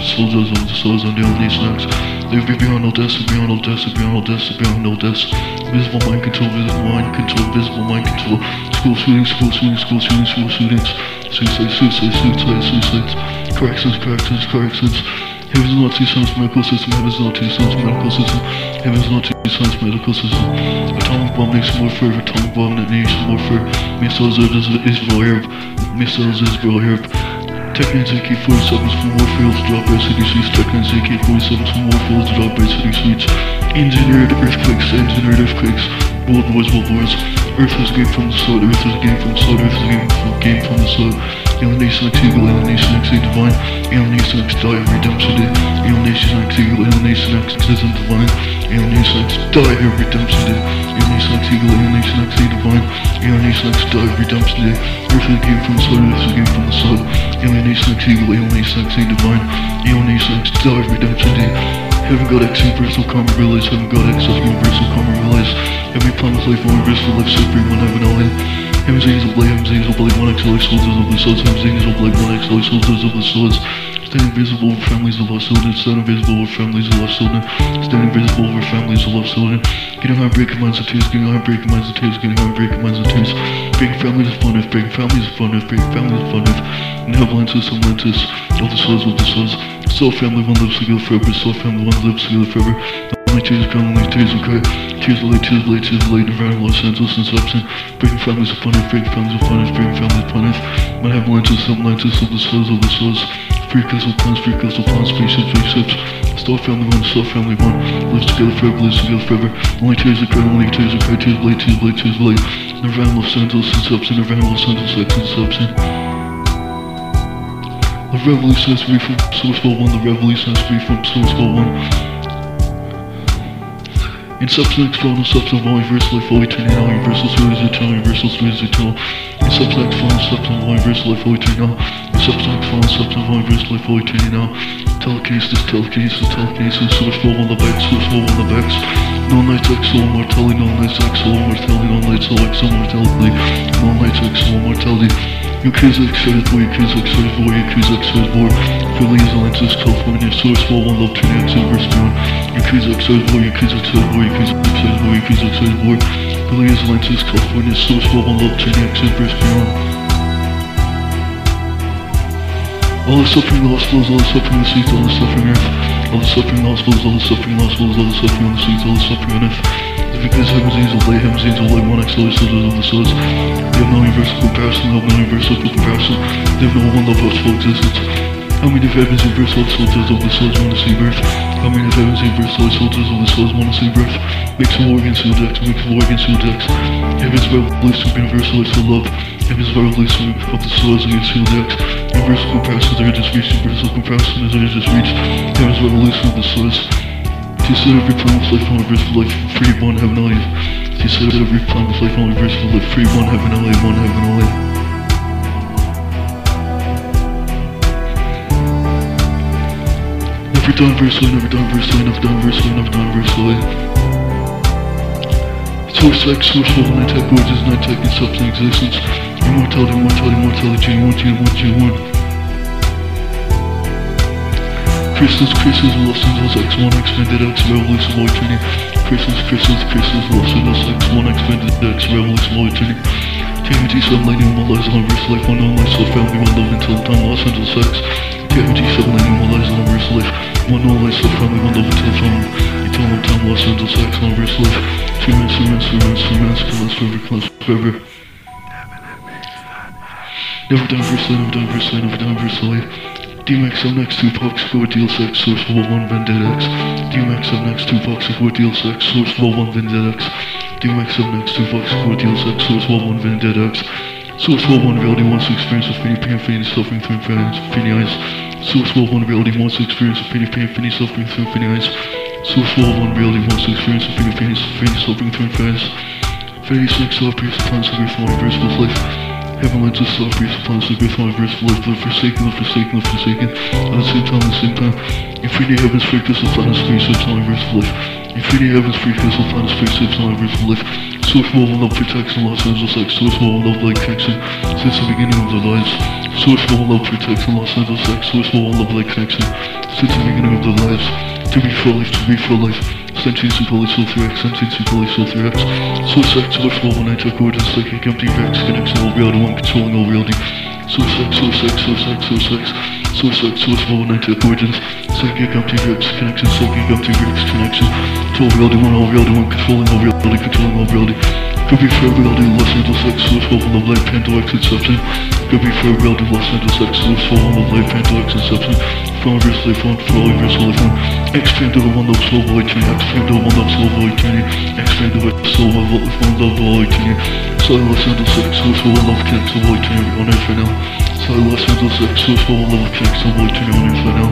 Soldiers of the Souls and Alien Nation X, They be beyond all deaths, beyond all deaths, beyond all deaths, beyond all deaths. Visible mind control, visible mind control, visible mind control. School shootings, school shootings, school shootings, school shootings. Suicide, suicide, suicide, suicides. Corrections, corrections, corrections. Heaven's not two sons medical system, heaven's not two sons medical system, heaven's not two sons medical system. Atomic bomb makes more fear, atomic bomb detonation more fear. Missiles is Israel herb, missiles is Israel herb. Technics AK-47s from Warfields drop by city suites. Technics AK-47s from Warfields drop by city suites. Engineered earthquakes, engineered earthquakes. World wars, world wars. Earth is a game from the sword, Earth is a game from the sword, Earth is a game from, game from the sword. Alienation X Eagle, Alienation X Divine. Alienation X Die Redemption Day. Alienation X Eagle, Alienation X Isn't Divine. Alienation X Die Redemption Day. Alienation X Eagle, Alienation X Divine. Alienation X Die Redemption Day. Earth is a game from the sword, Earth is a game from the sword. Alienation X Eagle, Alienation X Divine. Alienation X Die Redemption Day. Heaven God X Universal Karma Realize Heaven God X Universal Karma Realize Every planet life universal life supreme one heaven all in Heaven's angels blade Heaven's angels blade one XL soldiers of the souls Heaven's angels blade one XL soldiers of the souls Stand invisible over families of lost children Stand invisible over families of lost children Stand invisible over families of lost children Getting heartbreaking minds of tears Getting heartbreaking minds of tears Getting heartbreaking minds of tears Breaking families of fun earth Breaking families of fun earth Breaking families of fun earth In Atlantis, Atlantis All the souls, all the souls Soul family, one lives together forever. Soul family, one lives together forever. Only tears come, only tears will cry. Tears of light, tears of light, tears of light. Around Los Angeles and substance. Breaking families upon earth, breaking families upon earth, breaking families upon. Might have Atlantis, Atlantis of the souls, of the souls. Free crystal plans, free crystal plans, spaceships, spaceships. Soul family one, soul family one. Lives together forever, lives together forever. Only tears will cry, only tears will cry. Tears of light, tears of light, tears of light. Nirvana, Los Angeles and substance. Nirvana, Los Angeles, and substance. The revolution to be from Sourceful 1, the revolution to be from Sourceful 1. In substance, fall in substance, all universal life, all eternity, now universal spirit is eternal, universal spirit is eternal. Fall in substance, all universal life, all eternity now. In substance, fall in substance, all universal life, all eternity now. Telekinesis, telekinesis, telekinesis, Sourceful 1, the back, Sourceful 1, the backs. No nights like soul mortality, no nights like soul mortality, no nights like soul mortality, no nights like soul mortality. Yakuza excited boy, Yakuza excited boy, Yakuza excited boy. Philly is Atlantis, California, Source 4, One Love, Turn X, Universe Beyond. Yakuza excited boy, Yakuza excited boy, Yakuza excited boy, Yakuza excited boy. Philly is Atlantis, California, Source 4, One Love, Turn X, Universe Beyond. All the suffering, lost souls, all the suffering, the seats, all the suffering earth. All the suffering, lost souls, all the suffering, lost souls, all the suffering the seats, all the suffering on earth. Because heaven's angel lay, heaven's angel lay, one XL soldiers of the souls. They have no universal comparison, they have no universal comparison. They have no one love full existence. How many of heaven's universal soldiers of the souls want to see birth? How many of heaven's universal soldiers of the souls want to see birth? Makes a war against the decks, makes a war against the decks. Heaven's revolution of universal is for love. Heaven's revolution of the souls against the decks. Universal comparison are just reached, universal comparison is just reached. Heaven's revolution of the souls. Said every plan was life, only verse for life, free one heaven only. She said every plan was life, only verse for life, free one heaven only, one heaven only. Never done verse away, never done verse away, never done verse never done verse away. Source X, source level, night tech, gorgeous, night tech, and substance existence. Immortality, immortality, immortality, G1, G1, G1. Christmas, Christmas, Los Angeles X1, Expanded X, Revolution, Void Training. Christmas, Christmas, Christmas, Los Angeles X1, Expanded X, Revolution, Void Training. TMT, Submillennium, One Lives, Universe Life, One Known Life, Soul Family, One Love Until the Time, Los Angeles X. TMT, Submillennium, One Lives, Universe Life, One Known Life, Soul Family, One Love Until Time. Eternal Time, Los Angeles X, Universe Life. Two minutes, two minutes, two minutes, two minutes, kill us forever, kill us forever. Never done verse never done verse never done verse DMX up next, Tupac, score deal sex, source for 1 Vendetta X. DMX up next, Tupac, score deal sex, source for 1 Vendetta X. DMX up next, Tupac, score deal sex, source for 1 Vendetta X. Source for 1 reality wants to experience of pain, pain, pain, suffering through infinity eyes. For 1 reality wants to experience of pain, pain, suffering through infinity eyes. For 1 wants to experience of pain, pain, suffering through infinity eyes. Very sex, all priest, plans to grief, all universe, life. Heaven to self priest upon the great one verse life, the forsaken, the forsaken, the forsaken. At the same time, at the same time. Infinity heavens free crystal planet space, it's only verse life. Infinity heavens free crystal planet space, it's only verse life. Source of love protection, Los Angeles X. Source of love like connection since the beginning of their lives. Source wall of love protection, Los Angeles X. Source wall of love like connection since the beginning of their lives. To be for life, to be for life. Sentience and police soul 3x, sentience and police soul 3x. Suicide, source 419, coordinates, psychic, empty, vex, connects all reality, one controlling all reality. Suicide, suicide, suicide, suicide. Suicide, source 419, coordinates, psychic, empty, vex, connection, psychic, empty, vex, connection. To all reality, one, all reality, one controlling all reality, controlling all reality. Could be for reality, Los Angeles X, source 4 love life, Pando X. Could be for reality, Los Angeles X, source 4 love life, Pando X, Inception. From reverse life on, for all reverse life on. Expand over one love, soul, void, training. Expand over one love, soul, void, training. Expand over soul, one love, one love, void, training. Sorry, Los Angeles X, source 4 one love, so void, training on earth right now. Sorry, Los Angeles X, source 4 one love, so void, training on earth right now.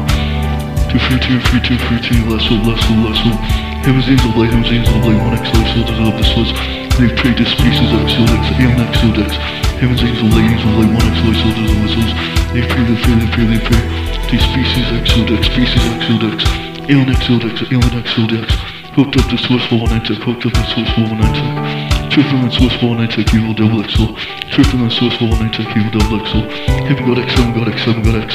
Two free two free two free two less hope less hope less hope. Heaven's angel light, heaven's angel light, one X light soldiers of the source. They've prayed to species X, X, Alien X, X. Heaven's angel light, angel light, one light soldiers of the. They pray, they pray, they pray, they pray. To species X, Shield species X, Shield X. Alien X, Shield X, Alien X, Shield X. Hooked up the source for one tech, hooked up the source for one tech. Tripping on source for one tech, evil double XL. Tripping on source for one tech, evil double XL. Heaven got X, heaven got X, heaven got X.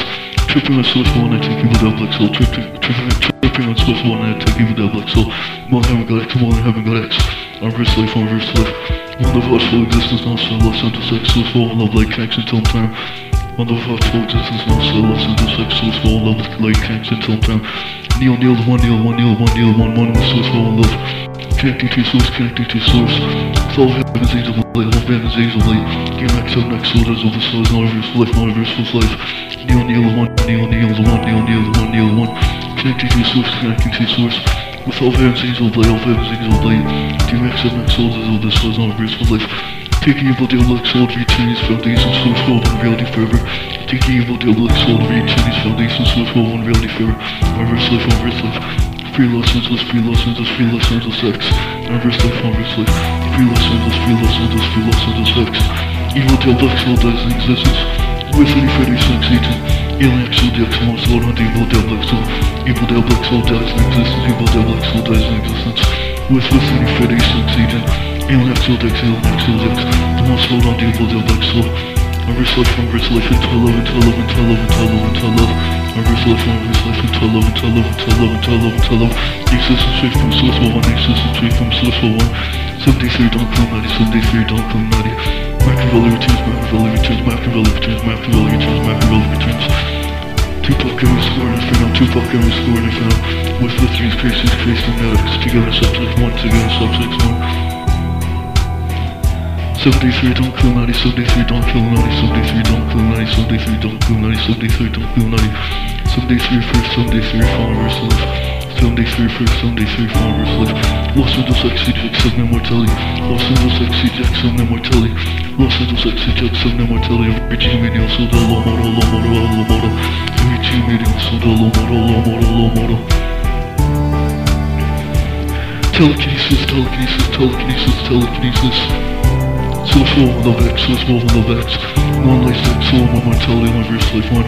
Tripping on source for one tech, evil double XL. Tripping, tripping, tripping on source for one tech, evil double XL. More heaven got X, more than heaven got X. On reverse life, on reverse life. One of us full existence, now so Angeles X, source for one love, like connection till time. One of us full existence, now so Angeles X, source for one love, like connection till time. Kneel, kneel, one kneel, one kneel, one kneel, one one with source for one love. Connecting to source, connecting to source. All heaven's angel light, all heaven's angel light. Give next up, next soldiers of the stars, not reverse life, not reverse life. Kneel, kneel, one kneel, kneel, one kneel, kneel, one kneel, one. Connecting to source, connecting to source. With all heaven's angel light, all heaven's angel light. Give next up, next soldiers of the stars, not reverse life. Taking evil deal like soul returns foundation source for one reality forever. Taking evil deal like soul returns foundation source for one reality forever. Reverse life, reverse life. Free Los Angeles, free Los Angeles, free Los Angeles X. Reverse life, reverse life. Free Los Angeles, free Los Angeles, free Los Angeles X. Evil deal like soul dies in existence. With any Freddy Six Agent. Alien to the X Lord the evil devil X Evil devil X Lord that's in existence Evil devil X Lord that's in existence With listening Freddy succeeding Alien X Alien X The most Lord on evil devil X Lord I from reselect into 11 to 11 to 11 to 11 to 11 I from reselect into 11 to 11 to 11 Existence straight from source 1 Existence straight from source 1 73 don't come 90 73 don't come 90 Macronville returns. Macronville Libertines, Macronville returns. Macronville Libertines, Macronville Libertines. Tupac and Scorn Inferno, Tupac and Scorn Inferno. With the three faces facing addicts, together subject one, together subject one. 73 don't kill 90, 73 don't kill 90, 73 don't kill 90, 73 don't kill 90, 73 don't kill 90. 73 first, 73 left followers live. 73 first, 73 followers live. Los Angeles X, CJX, 7 immortality. Los Angeles X, CJX, 7 immortality. Los Angeles X, CJX, 7 immortality. Every G medium, so the low model, low model, low model. Every G medium, so the low model, low model, low model. Telekinesis, telekinesis, telekinesis, telekinesis. One love X, source for one love X. One life X, soul, one mortality, one verse life one.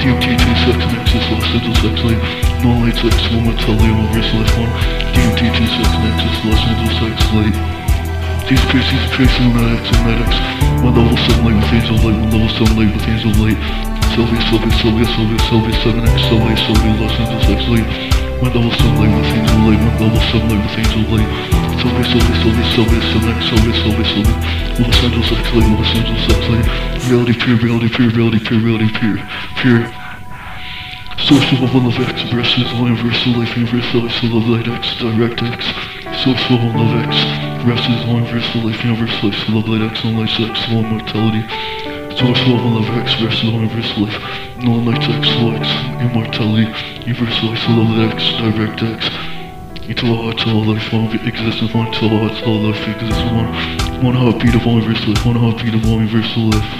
DMT, two sex, nexus, Los Angeles X light. Non light X, one mortality, one verse life one. DMT, two sex, nexus, Los Angeles X light. These praise, these praise, and X. One level seven light with angel light, one level seven light with angel light. Sylvia, Sylvia, Sylvia, Sylvia, Sylvia, seven X, Sylvia, Sylvia, Los Angeles X light. One level seven light with angel light. Sylvia, Sylvia, Sylvia, Sylvia, seven X, Sylvia, Sylvia, Sylvia. Los Angeles X light, Los Angeles X light. Reality pure, reality pure, reality pure, reality pure, pure. Source of one of X versus universal life, universal life, soul of light X, direct X. Source of one of X versus universal life, universal life, soul of light X, non light X, soul immortality. Source one of X versus universal life, light X, soul X, immortality, universal life, soul of X, direct X. Eternal heart, eternal life, one existence, one eternal heart, eternal life, existence, one, one heartbeat of one universal life, one heartbeat of one universal life.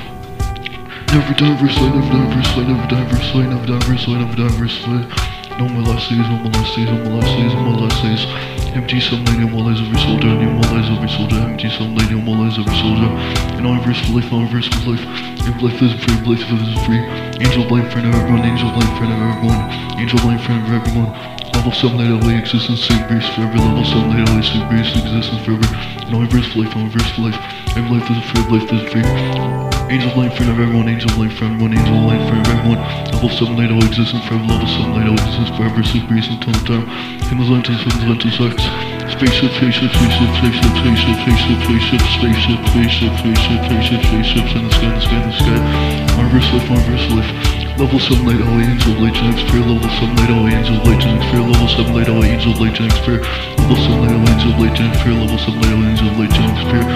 Never die, verse light, never diverse light, never diverse light, never diverse light, never die, verse light. No more last days, no more last days, no more last days, no more last days. Empty some lady, no more lies every soldier, no more lies every soldier. Empty some lady, no more lies every soldier. And all verse for life, all verse for life. If life is free, life is free. Angel blind friend of everyone, angel blind friend of everyone. Angel blind friend of everyone. Level some light away, existence, same grace forever. Level some light away, same grace, existence forever. And all verse for life, all verse for life. Every life is free, life is free. Angel of light front of everyone, angel of light front of everyone, angel of light front of everyone. Level 7 light all existence forever, level 7 light all existence forever, breeze, until the time. Heaven's Atlantis, heaven's Atlantis X. Spaceship, spaceship, spaceship, spaceship, spaceship, spaceship, spaceship, spaceship, spaceship, spaceship, spaceship, spaceships in the sky, in the sky, in the sky. Marvelous life, marvelous life. Level 7 light all oh, angel of light genetic sphere, level 7 light all oh, angel of light genetic sphere, level 7 light all oh, angel of light genetic sphere, level 7 light all angel light genetic sphere, level 7 light all angel light sphere.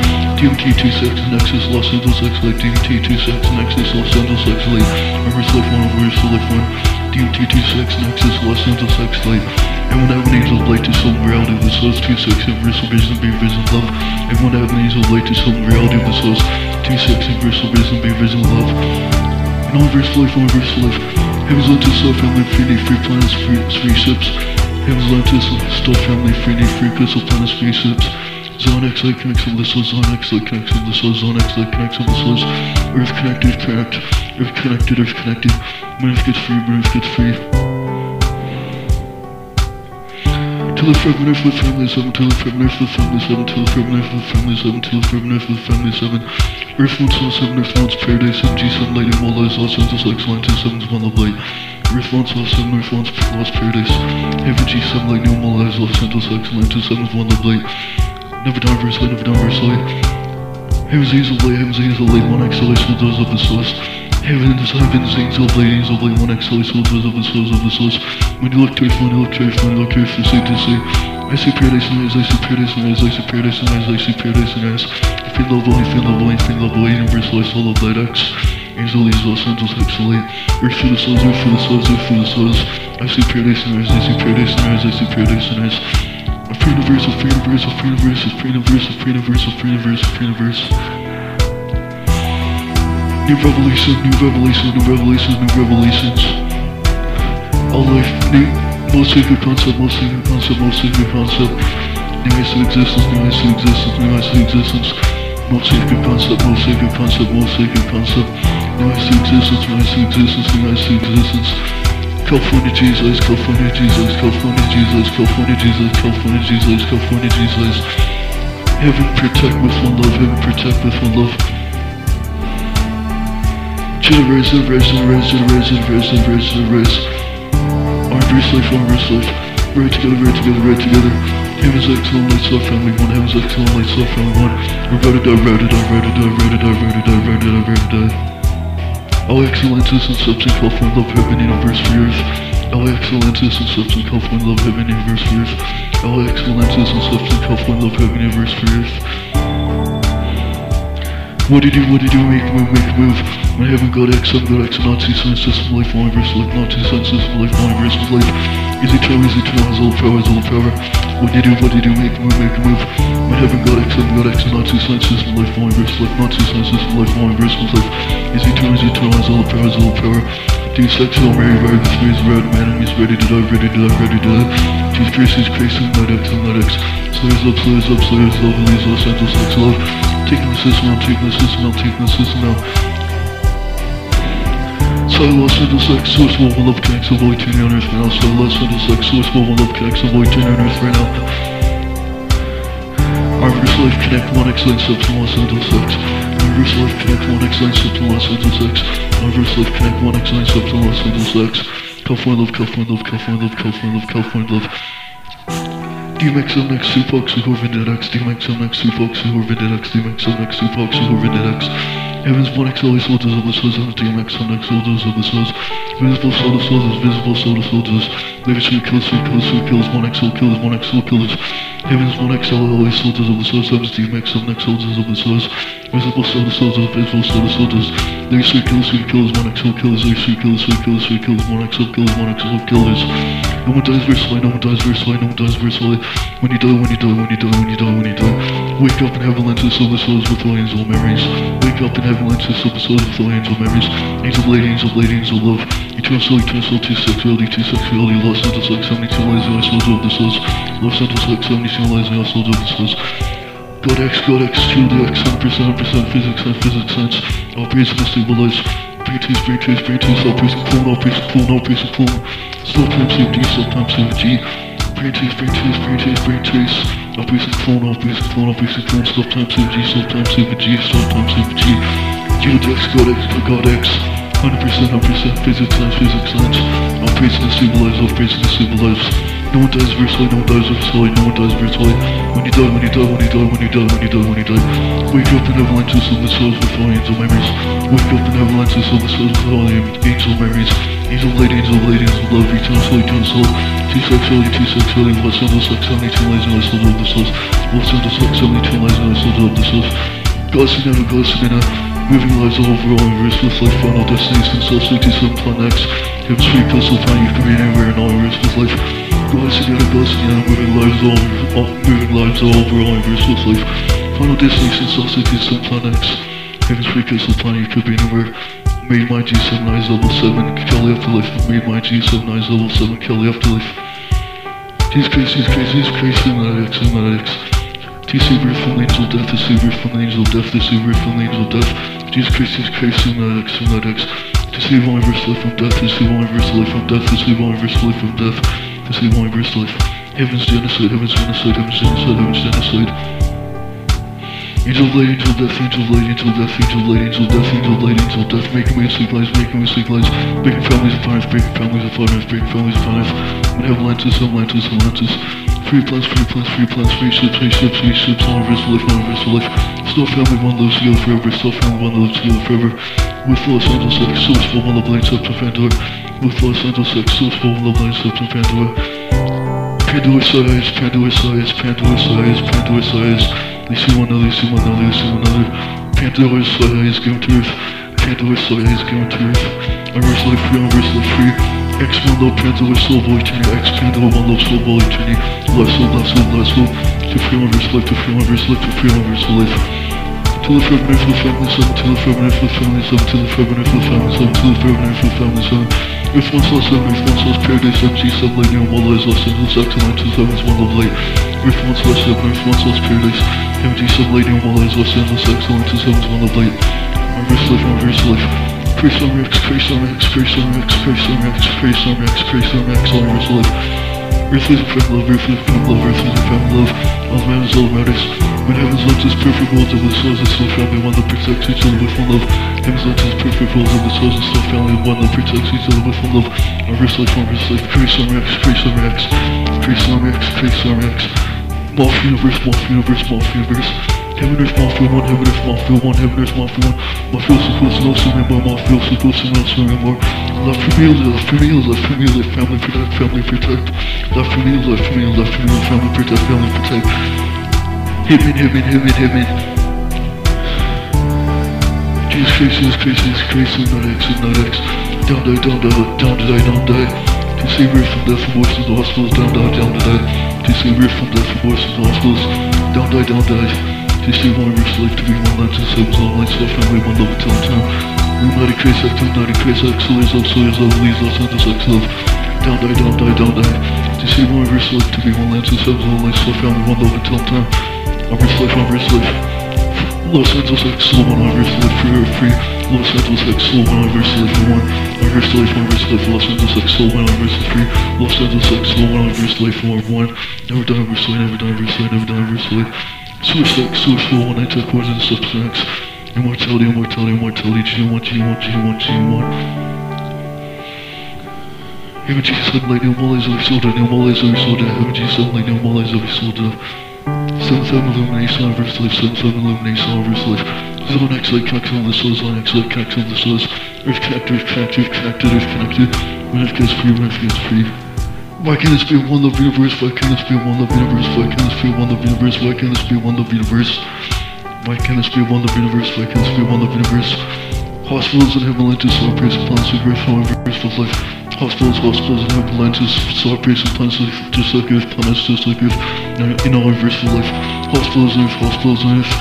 DMT 26 Nexus Los Angeles X Light, DMT 26 Nexus Los Angeles X Light, Reverse Life 1, Reverse Life 1, DMT 26 Nexus Los Angeles X Light. Everyone have an angel light to some reality the source, 26 Universal Vision, be vision, love. Everyone have an angel light to some reality the source, 26 Universal Vision, be vision, love. In all verse life, all verse life. Heaven's Atlantis, Star Family, Free Free Planets, Free Spaceships. Heaven's Atlantis, Star Family, Free Free Crystal Planets, Spaceships. Zone X light connects with the source, Zone X light connects with the source, Zone X light connects with the source. Earth connected, connect. Earth connected, Earth connected. When Earth gets free, Earth gets free. To the earth with family seven, to the earth with family seven, to the earth with family seven, to the earth with family seven. Earth one soul seven, earth one's paradise, G seven and all lies, Los Angeles excellent, two sevens one love light. Earth one soul seven, earth one's lost paradise. Heaven G seven light and all lies, Los Angeles excellent, two sevens one love light. Never done verse light, never done verse light. Heaven's light, heaven's light, one exhalation doors of the source. Heaven's heaven's angel light, angel light, one exhalation doors of the source of the source. When you look to earth, when you look to earth, when you look to earth, to see, to see. I see paradise in eyes, I see paradise in eyes, I see paradise in eyes, I see paradise in eyes. You feel love, you feel love, you feel love, universal, I soul of light X. Angel Angeles X light. Earth for the souls, earth for the souls, earth for the souls. I see paradise in eyes, I see paradise in eyes, I see paradise in eyes. A free universe, a free universe, a free universe, a free universe, a free universe, a free universe, a free universe. New revelation, new revelation, new revelations, new revelations. All life, new, most sacred concept, most sacred concept, most sacred concept. New ice of existence, new ice of existence, new ice of existence. Most sacred concept, most sacred concept, most sacred concept. New ice of existence, new ice of existence, new ice of existence. California Jesus, California Jesus, California Jesus, California Jesus, California Jesus, California Jesus. Heaven protect with one love, heaven protect with one love. Generate, generate, generate, generate, generate, generate, generate. Arm verse life, arm verse life. Right together, right together, right together. Heaven's excellent light, soft family one. Heaven's excellent light, soft family one. We're about to die, about to die, about to die, about to die, about to die, about to die, about to die. All excellences and substance, California love, heaven, universe, for earth. All excellences and substance, California love, heaven, universe, for earth. All excellences and substance, California love, heaven, universe, for earth. What do you do, what do you do, make move, make move. I haven't got X, I've got X, Nazi science system, life, universe, life, Nazi science system, life, universe, life. Is eternal, is eternal, has all power, has all power. What do you do, what do you do, make move, make move. I haven't got X, I've got X, Nazi science system, life, universe, life, Nazi science system, life, universe, life. Is eternal, is eternal, has all power, has all power. Do sex, all Mary, Mary, the space, red, man, enemies ready to die, ready to die, ready to die. Christ, Jesus Christ, not X, not X. Slayers up, slayers up, slayers love, leaves Los Angeles, X love. Taking the system out, taking the system out, taking the system out. So Los Angeles X, source love connects, avoid turning on earth right now. So Los Angeles X, source love connects, avoid turning on earth right now. Our life connect one X line to Los Angeles X. Life connect one X line to Los Angeles X. Life connect one X line to Los Angeles X. California love, California love, California love, California love, California love. D-Max on X, Sufox, Horvid at X, D-Max on X, Sufox, Horvid at X, D-Max on X, Sufox, Horvid at X. Evans 1X, all soldiers of the souls, and DMX on soldiers of the souls. Visible solar soldiers, visible solar soldiers. Later two kill, three kills, two kills, 1X, killers, 1X, killers. Evans 1X, all soldiers of the souls, Evans DMX on soldiers of the souls. Visible solar soldiers, visible solar soldiers. Later three kill, three kills, 1X, killers, later three kills, three kills, three kills, 1X, killers, 1X, killers. No one dies verse no one dies verse no one dies verse When you die, when you die, when you die, when you die, when you die. Wake up in heaven lenses of the souls with all angel memories. Wake up in heaven lenses of the souls with all angel memories. Angel blade, angel blade, angel love. Eternal soul, eternal soul, two sexuality, two sexuality, Los Angeles like 72 lies, the souls of the souls. Los Angeles like 72 lies, the souls of the souls. God X, God X, shield X, 100%, 100% physics and physics sense. All praise and stabilize. Brain British, British, British, so British clone, oh British clone, oh British clone. Sometimes MD, sometimes MG. British, British, British, British. Oh British clone, oh British clone, oh British clone. Sometimes MG, sometimes MG, sometimes MG. Geodex, Godex, Godex. 100%, 100%, physics science, physics science. Our prison is civilized, our prison is civilized. No one dies virtually, no one dies virtually, no one dies virtually. When you die, when you die, when you die, when you die, when you die, when you die. Wake up in avalanches of the souls with all angel memories. Wake up in avalanches of the souls with all angel memories. Angel light, angel light, angel love, eternal soul, eternal soul. T-sexuality, Los Angeles sexuality, two lies in the soul of the souls. Los Angeles sexuality, two lies in the soul of the souls. Gossinina, Gossinina, moving lives all over all universe with life, final destination, self safety, some plan X. Heaven's free, coastal time, you can be anywhere in all universe with life. Gossinina, Gossinina, moving lives all, all moving lives all over all universe with life. Final destination, self safety, some plan X. Heaven's time, you could be anywhere. Made my G7 eyes level 7, Kelly afterlife. Made my G7 eyes level 7, Kelly afterlife. He's crazy, he's crazy, he's crazy, X, X. TC birth from angel of death, TC birth from angel of death, TC birth from angel of death. Jesus Christ, Jesus Christ, X, X. To save all verse life from death, to save all verse life from death, to save all verse life from death, to save all verse life. Heaven's genocide, heaven's genocide, heaven's genocide, heaven's genocide. Angel of light, angel of death, angel of light, angel of death, angel of light, angel of death, angel of light, angel of death, making me sleep lies, making me sleep lies, breaking families earth, breaking families earth, breaking families earth. We have Atlantis, Atlantis, Atlantis. Free plants, free plants, free plants, free ships, free ships, free ships, all universal life, all universal life. Still family, one lives together forever, still family, one lives together forever. With Los Angeles X, source for one love lines up to Pandora. With Los Angeles one love lines up to Pandora. Pandora size, Pandora size, Pandora size, Pandora size. They see one another, they see one another, they see one another. Pandora size, given to earth. Pandora size, given to earth. Universal life free, universal life free. X one love, Pandora soul, void eternity. X Pandora one love, soul, void eternity. Love soul, love soul, love. To free universal life, to free universal life, to free universal life. To the forever for the family son, to the forever for the family son, to the forever for the family son, to the forever for the family son. Earth one soul's paradise, MG, seven, light, near one lies, Los Angeles, excellent, two sevens, one love light. Earth one soul, seven, Earth one soul's paradise, MG, seven, light, near one lies, Los Angeles, excellent, two sevens, one love light. Reverse life, reverse life. Grace on Rex, Grace on Rex, Grace on Rex, Grace on Rex, Grace on Rex, Grace on Rex, all reverse life. A friend love, a friend love, a friend love. All man is all us. When heaven's love is perfect world of the souls, it's still family, one that protects each other with love. Heaven's love is perfect world of the souls, it's still family, one that protects each other with love. Reverse life, reverse life, Grace on Rex, Grace on Rex, Grace on Rex, Grace on Rex. Morph universe, morph universe, morph universe. Heaven Earth Mafia 1, Heaven Earth Mafia 1, Heaven Earth Mafia 1. Mafia supposed to know something more, Mafia supposed to know something more. Love for me, love for me, love for me, live family protect, family protect. Love for me, love for me, love for me, family protect, family protect. Hitman, hitman, hitman, hitman. Jesus Christ, Jesus Christ, Jesus Christ, I'm not X, I'm not X. Down die, down die, down die, down die. To save Earth from death from voices of the hospitals, down die, down die. To save Earth from death from voices of the hospitals, down die, down die. To save one Earth's life to be one land to save all lights, all family, one love until time. Illuminati Crazy X, Illuminati Crazy X, Solis Love, Solis Love, Leaves Los Angeles X Love. Down die, down die, down die. To save one Earth's life to be one land to save all lights, all family, one love until time. Earth's life, Earth's life. Los Angeles X, Soul, one Earth's life, free, Earth, free. Los Angeles X, Soul, one Earth's life, for one. Earth's life, one Earth's life, Los Angeles X, Soul, one Earth's life, free. Los Angeles X, Soul, one Earth's life, for one. Never die, Earth's life, never die, Earth's life, never die, Earth's life. Source X, Source one I took words and substance Immortality, immortality, immortality, G1, G1, G1, G1. Heaven Jesus, seven light, new mollies of soul, new mollies of soul, heaven Jesus, seven light, new mollies of soul, seven seven illumination, universe life, seven seven illumination, universe life. Zone X light connected on the soul, zone X light connected on the souls. Earth connected, Earth connected, Earth connected, Earth connected. When Earth gets free, when Earth gets free. Why can't this be one love universe? Why can't this be one love universe? Why can't this be one love universe? Why can't this be one love universe? Why can't this be one love universe? Why can't this be one love universe? Hospitals and Atlantis, solar praise and plans of earth, however, earth of life. Hospitals, hospitals and Atlantis, solar praise and plans of just like earth, planets just like earth, in all universe of life. Hospitals and earth, hospitals and earth.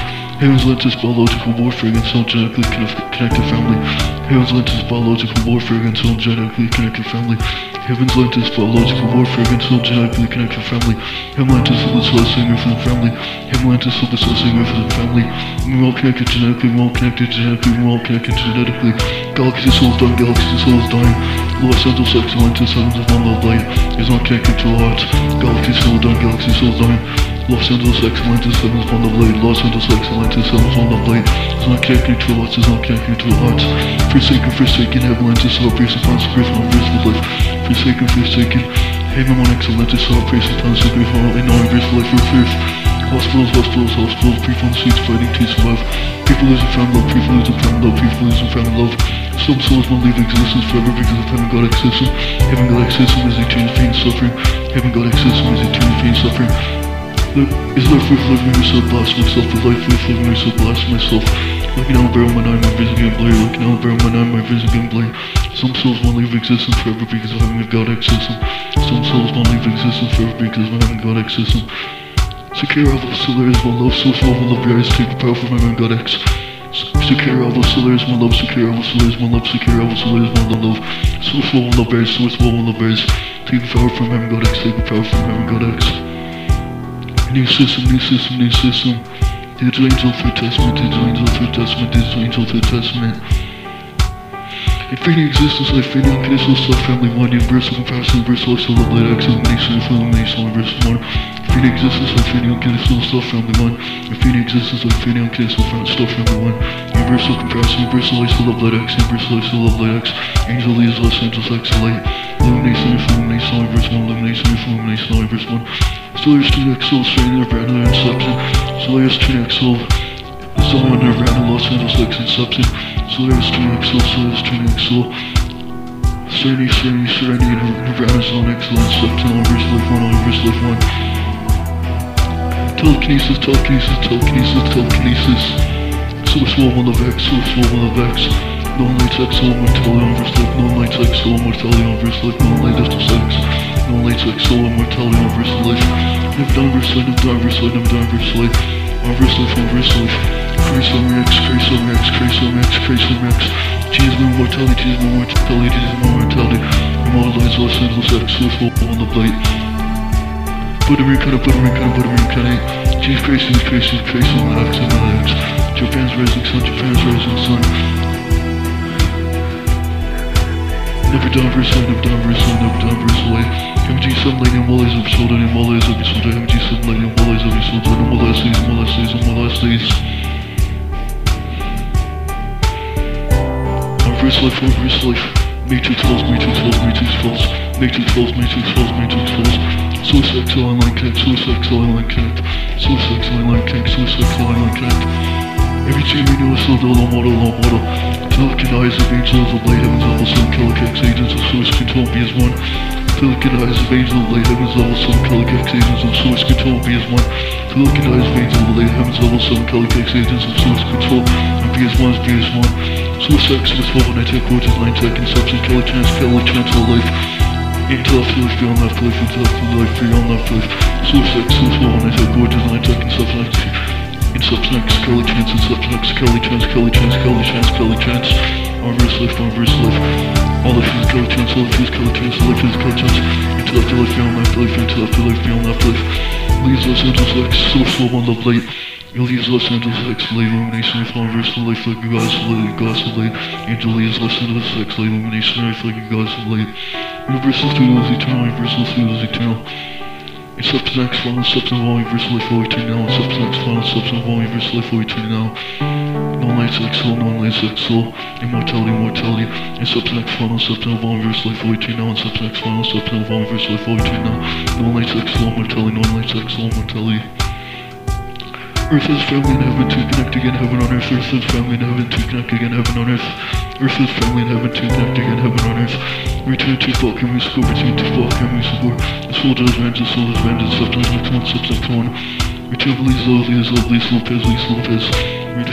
Heaven's Atlantis biological warfare against all genetically connected family. Heaven's Atlantis biological warfare against all genetically connected family. Heaven's Atlantis biological warfare against all genetically connected family. Heaven Atlantis of the celestial earth and family. Heaven Atlantis of the celestial earth and family. We're all connected genetically, we're all connected genetically, we're all connected genetically. Galaxy souls dying, galaxy souls dying. Los Angeles X Atlantis, heavens of one light is not connected to our hearts. Galaxy souls dying, galaxy souls dying. Los Angeles Atlantis, heavens on the blade. Los Angeles Atlantis, heavens on the blade. It's not connecting to hearts, it's not connecting to hearts. Forsaken, forsaken, Atlantis, all praise upon the grief on verse of life. Forsaken, forsaken. Haven on Atlantis, all praise upon the grief on only knowing verse life for truth. Hospitals, hospitals, hospitals, people on streets fighting to survive. People losing found love, people losing found love, people losing found love. Some souls will leave existence forever because of having God existence. Having God existence is eternal pain and suffering. Having God existence is eternal pain and suffering. Is life worth living yourself, blast myself, is life worth living yourself, blast myself. Looking out barrel my nine, my vision getting blurry. Looking out barrel my nine, my vision getting blurry. Some souls won't leave existence forever because of having a God existence. Some souls won't leave existence forever because of having God existence. Secure all those so there is one love, so small one love, guys, take the power from my man God X. Secure all those so one love, secure all those so one love, secure all those so is one love, so small one love, bears, so small one love, bears. Take the power from heaven God X, take the power from heaven God X. New system, new system, new system. Testament, digital angel through testament, digital angel through testament. Infinity existence, infinity unconditional self, family, one, universal comparison, universal life, love, light, action, illumination, illumination, universal one. Infinity existence, infinity unconditional self, family, one. Infinity existence, infinity unconditional self, family, one. Universal comparison, universal life, love, light, action, universal life, love, light, action. Angel leads Los Angeles, X, light. Illumination, illumination, universe one, illumination, illumination, universe one. Solar's twin X soul, straight Nirvana, Inception. Solar's twin X soul. Solar Nirvana, Los Angeles, X, Inception. Solar's twin X soul, Solar's twin X soul. Serenity, Serenity, Serenity, Nirvana, Zone, Excellence, Inception, Universe, Life 1, Universe, Life 1. Telekinesis, telekinesis, telekinesis, telekinesis. Source War, One of X, Source War, One of X. Non-light sex, soul, mortality, universe, life. Non-light sex, soul, mortality, universe, life. Non-light distal sex. Non-light sex, soul, mortality, universe, life. Never done verse life, never done verse life, never done verse life. Universe life, universe life. Crazy on X, crazy on X, crazy on X, crazy on X. Jesus, no mortality, Jesus, no mortality, Jesus, no mortality. Immortalized Los Angeles X, War, on the blade. Puerto Rican, Puerto Rican, Puerto Rican. Cheese crazy, crazy, crazy on X, on X. Japan's rising sun, Japan's rising sun. Never done verse light, never done verse light, never done verse light. MG sunlight and wallies of soda and wallies of soda. MG sunlight and wallies of soda and molesties, molesties, molesties. On verse life, on verse life. Matrix falls, Matrix falls, Matrix falls. Matrix falls, Matrix falls, Matrix falls. Source X, online connect, Source X, online connect. Source X, online connect, Source X, online connect. Every team we know is still the low model, low model. Pelican eyes of angels of light heavens level sun, Calicax agents of source control be as one. Pelican eyes of angels of light heavens level sun, Calicax agents of source control be as one. Pelican eyes of angels of light heavens level sun, Calicax agents of source control and be as one, be as one. Source X was 12 and I take quotes 9 seconds, substance, Kelly chance, Kelly chance of life. Into afterlife, beyond afterlife, into afterlife, beyond afterlife. Source X was 12 and I take quotes 9 seconds, substance, in substance, Kelly chance, in substance, Kelly chance, Kelly chance, Kelly chance, Kelly chance. On verse life, on verse life. All life is Kelly chance, all life is Kelly chance, all life is Kelly chance. Into afterlife, beyond afterlife, into afterlife, beyond afterlife. Leaves Los Angeles X, so slow on the blade. You leaves Los Angeles X, lay illumination, life on verse life like a God's light, God's light. Angel leaves Los Angeles X, lay illumination, life like a God's light. Universal studio is eternal, universal studio is eternal. In substance final substance all universal life return now. In substance final substance all universal life will return now. Non-light sex soul, non-light sex soul, immortality, immortality. In substance final substance all universal life return now. In substance final substance all universal life will return now. Non-light sex soul, immortality, non-light sex soul, immortality. Earth is family in heaven to connect again, heaven on earth. Earth is family in heaven to connect again, heaven on earth. Earth is family in heaven to connect again, heaven on earth. Return to fuck and musical, return to fuck and musical. The soul does the soul does the substance next one, substance one. Return Liz Love, Liz Love, Liz Lopez, Liz Lopez.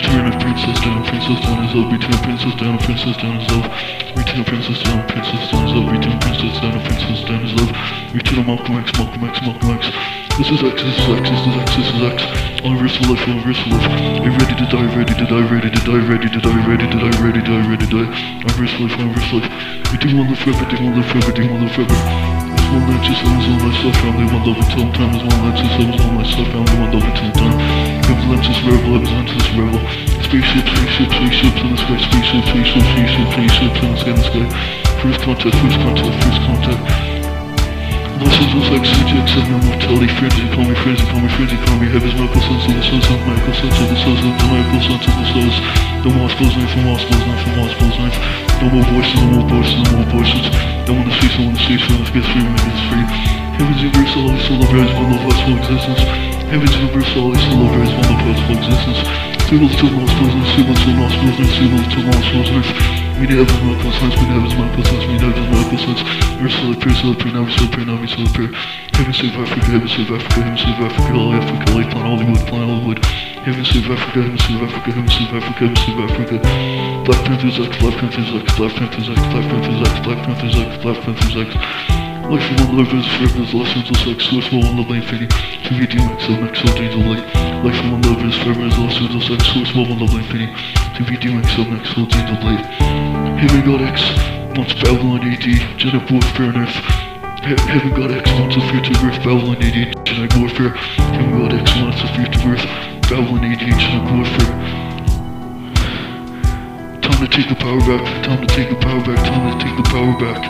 Return of Princess down, Princess down is love. Return Princess down, Princess down is love. Return Princess down, Princess down is love. Return Princess down, Princess down is love. Return Malcolm X, Malcolm X, Malcolm X. This is X, this is X, this is X, this is X. Universal life, universal life. Are you ready to die, ready to die, ready to die, ready to die, ready to die, ready to die, ready to die. Universal life, universal life. We do one live forever, do one live forever, do one live forever. One life, just one all myself, family, one love until time. Is one life, just all myself, family, one love until time. Heaven's lenses rebel, heaven's lenses rebel. Spaceships, spaceships, spaceships in the sky, spaceships, spaceships, spaceships, spaceships in the sky, in the sky. First contact, first contact, first contact. And immortality, frenzy, call me call me call me Michael Sons of the Sons of Michael Sons of the Sons of the Michael Sons of the Sons. No more spells, knife, no more spells, knife, no more spells, knife. No more voices, no more voices, no more voices. I wanna see, I wanna see, so let's get free, man, get free. Heaven's universality, soul of rise, one of possible existence. Heaven's universality, soul of rise, one of possible existence. Three levels, two lost spells, three levels, two lost spells, three levels, two lost spells, we need heaven's medical sense, we need heaven's medical sense, we need heaven's medical sense. We're still a prayer, still a prayer, now we still a prayer, now we're still a prayer. Heaven save Africa, heaven save Africa, heaven save Africa, all Africa, light plan Hollywood, plan Hollywood. Heaven save Africa, heaven save Africa, heaven save Africa, heaven save Africa. Black Panthers X, Black Panthers X, Black Panthers X, Black Panthers X, Black Panthers X, Black Panthers X. Life from one love is forever Los Angeles X, Source for one love infinity. TV DMX, MX, Angel Light. Life from one love is forever Los Angeles X, Source for one love infinity. TV DMX, MX, Angel Light. Heaven God X wants Babylon AD, genetic warfare on Earth. He- Heaven God X wants a future Earth, Babylon AD, genetic warfare. Heaven God X wants a future Earth, Babylon AD, genetic warfare. Time to take the power back, time to take the power back, time to take the power back.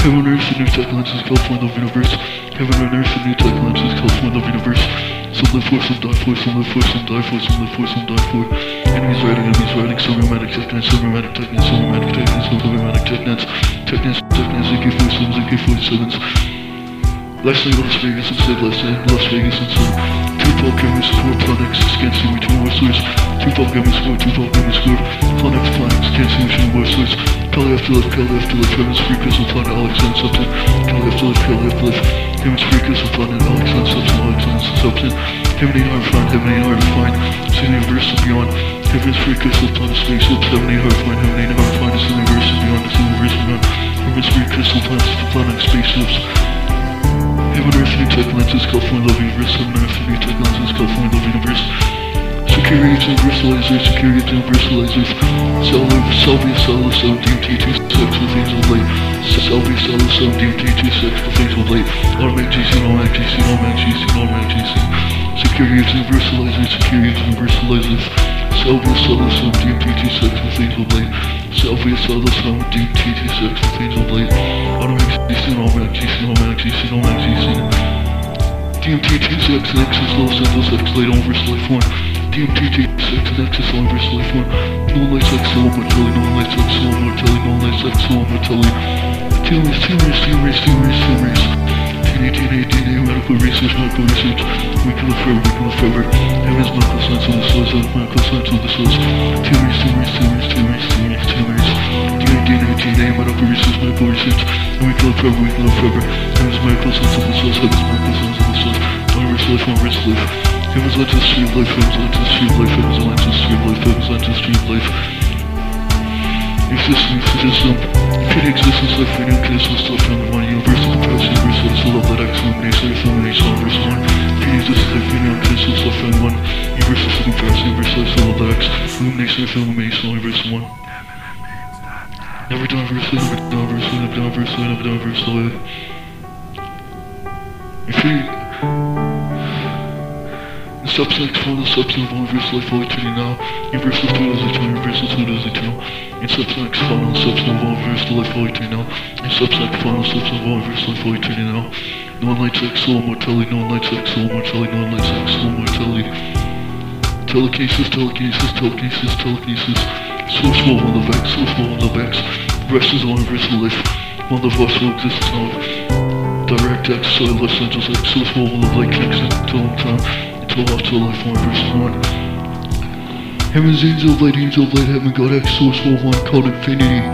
Heaven on Earth, the new tech lenses, California Love Universe. Heaven on Earth, the new tech lenses, California Love Universe. Some live for, some die for, some live for, some die for, some live for, some die for. Enemies riding, enemies riding, some romantic technets, some romantic technets, some romantic technets, some romantic technets. Technets, technets, AK-47s, AK-47s. Last night Las Vegas Las Vegas instead. Tupac Gaming score, Planex, can't see me, two wrestlers. Tupac Gaming score, Tupac Gaming score. Planex, Planex, can't see me, two wrestlers. Kelly Afterlife, Kelly Afterlife, Heaven's Free Crystal Planet, Alex and Substance. Kelly Afterlife, Kelly Afterlife, Heaven's Free Crystal Planet, Alex and Substance, Alex and Substance. Heaven ain't hard find, heaven hard find. It's the universe and beyond. Heaven's Free Crystal Planet, spaceships, heaven ain't hard find, heaven hard find. It's the universe and beyond, it's the universe and beyond. Heaven's Free Crystal Planet, planet, spaceships. Heaven Earth New Tech Lenses, California Love Universe, Heaven Earth New Tech Lenses, California Love Universe. Security to universalizers, security to Salvia, Cellular, 7 DMT, 2 sex with Angel Cellular, 7 DMT, 2 sex with Angel Light. Automatic GC, automatic GC, automatic GC, automatic GC. Security to universalizers, security to Cellular, 7 DMT, 2 sex with Angel Cellular, 7 DMT, 2 sex with Angel Light. Automatic GC, automatic GC, automatic GC, automatic GC. DMT T6 and Nexus Los Angeles X on versus Life 1. DMT T6 and Nexus on versus Life 1. No lights X, no mortality, no lights X, no mortality, no lights X, no mortality. Tumors, tumors, tumors, tumors, tumors. DNA, DNA, DNA, medical research, medical research. We can live forever, we can live forever. Heaven's medical science of the source, medical science of the source. Tumors, tumors, tumors, tumors, tumors, tumors. DNA, DNA, DNA, medical research, medical research. And we can live forever, we can live forever. Heaven's medical science of the source, heaven's medical science of the source. Universe life, universe life. Heaven's light to the street of life, heaven's light to the street of life, heaven's light to the street of life, heaven's light to the street of life. New system, new system. Infinite existence, life, free new existence, life, family, one, universal capacity, universal, so love, let X, illumination, life, illumination, universe, one. Infinite existence, life, free new existence, life, family, one. Universal, capacity, universal, life, so love, let X, illumination, life, illumination, universe, one. Never done versely, never done versely, never done versely, never done versely. Infinite the substance form the substance of universal life all eternity now. Universal two is eternal, universal two is eternal. In substance final substance of all universal life all eternity now. In substance final substance of all universal life all eternity now. No one lights X, soul mortality, no one lights X, soul mortality, no one lights X, soul mortality. Telekinesis, telekinesis, telekinesis, telekinesis. Source will one of X, source will one of X. Rest is all universal life. One of us will exist now. Direct X, soil, Los Angeles X, source will one of light connection until time. Until after life one verse one. Heaven's angel of light, angel of light, heaven God X, source will one called infinity.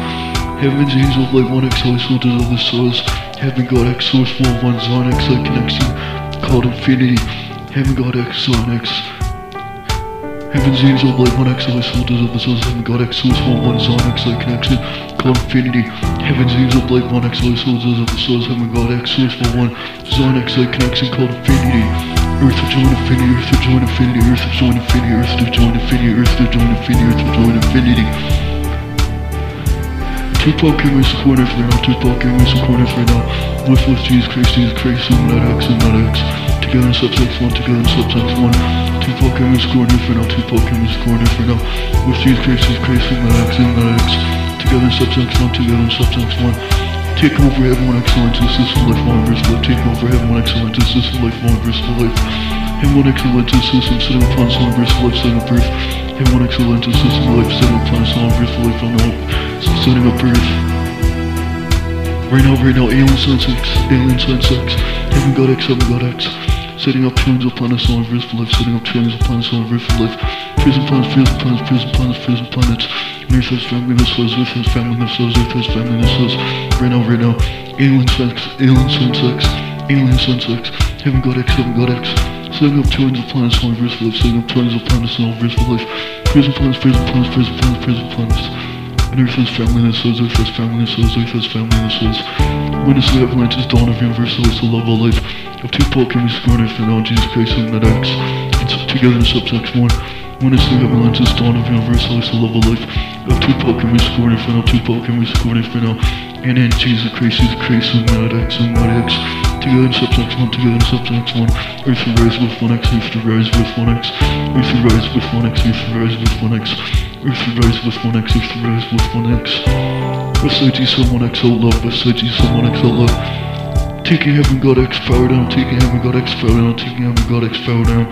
Heaven's angel of light, one X, always soldiers of the source. Heaven God X, source will one, Zon X, light connection called infinity. Heaven God X, Zon X. Heaven's angel of light, one X, always soldiers of the source. Heaven God X, source will one, Zon X, light connection called infinity. Heaven's angel of light, one X, always soldiers of the source. Heaven God X, source will one, Zon X, light connection called infinity. Earth of join infinity, earth of join infinity, earth of join infinity, earth of join infinity, earth of join infinity, earth of join infinity. Tupac came in support of right now, Tupac came in support of right now. With with Jesus Christ, Jesus Christ, and not X, and not X. Together in subsex one, together in subsex one. Came in support of right now, came in support of right now. With Jesus Christ, Jesus Christ, and not X, and not X. Together in subsex one, together in subsex one. Take over heaven, one excellence, system, life, one verse, life. Take over heaven, one excellence, system, life, one verse, life. Heaven, one excellence, system, setting upon sun, verse, life, setting up earth. Heaven, one excellence, system, life, setting upon sun, verse, life, on up, setting up earth. Right now, right now, alien sense X, alien sense X. Heaven, God X, heaven, God X. Setting up trillions of planets on verse for life, setting up trillions of planets on verse for life. Prison planets, prison planets, prison planets, prison planets. Earth has family themselves, Earth has family themselves, Earth has family themselves. Right now, right now. Alien sex, alien sun sex, alien sun sex. Heaven God X, heaven God X. Setting up trillions of planets on verse for life, setting up trillions of planets on verse for life. Prison planets, prison planets, prison planets, prison planets. Earth has family themselves, Earth has family themselves, Earth has family themselves. Witness the Atlantis, dawn of universal, it's the love of life. Now Tupac can be supported for now Jesus Christ and that acts. It's together in subsection 1. When I still got my dawn, installed of universal is the love of life. Now Tupac can be supported for now, Tupac can be supported for now. And then Jesus Christ, Jesus Christ and that acts and that acts. Together in subsection 1, together in subsection 1. Earth will rise with 1x, earth will rise with 1x. Earth will rise with 1x, earth will rise with 1x. Earth will rise with 1x, earth will rise with 1x. Westside G71X out loud, Westside G71X out loud. Taking heaven God X power down, taking heaven God X power down, taking heaven God X power down.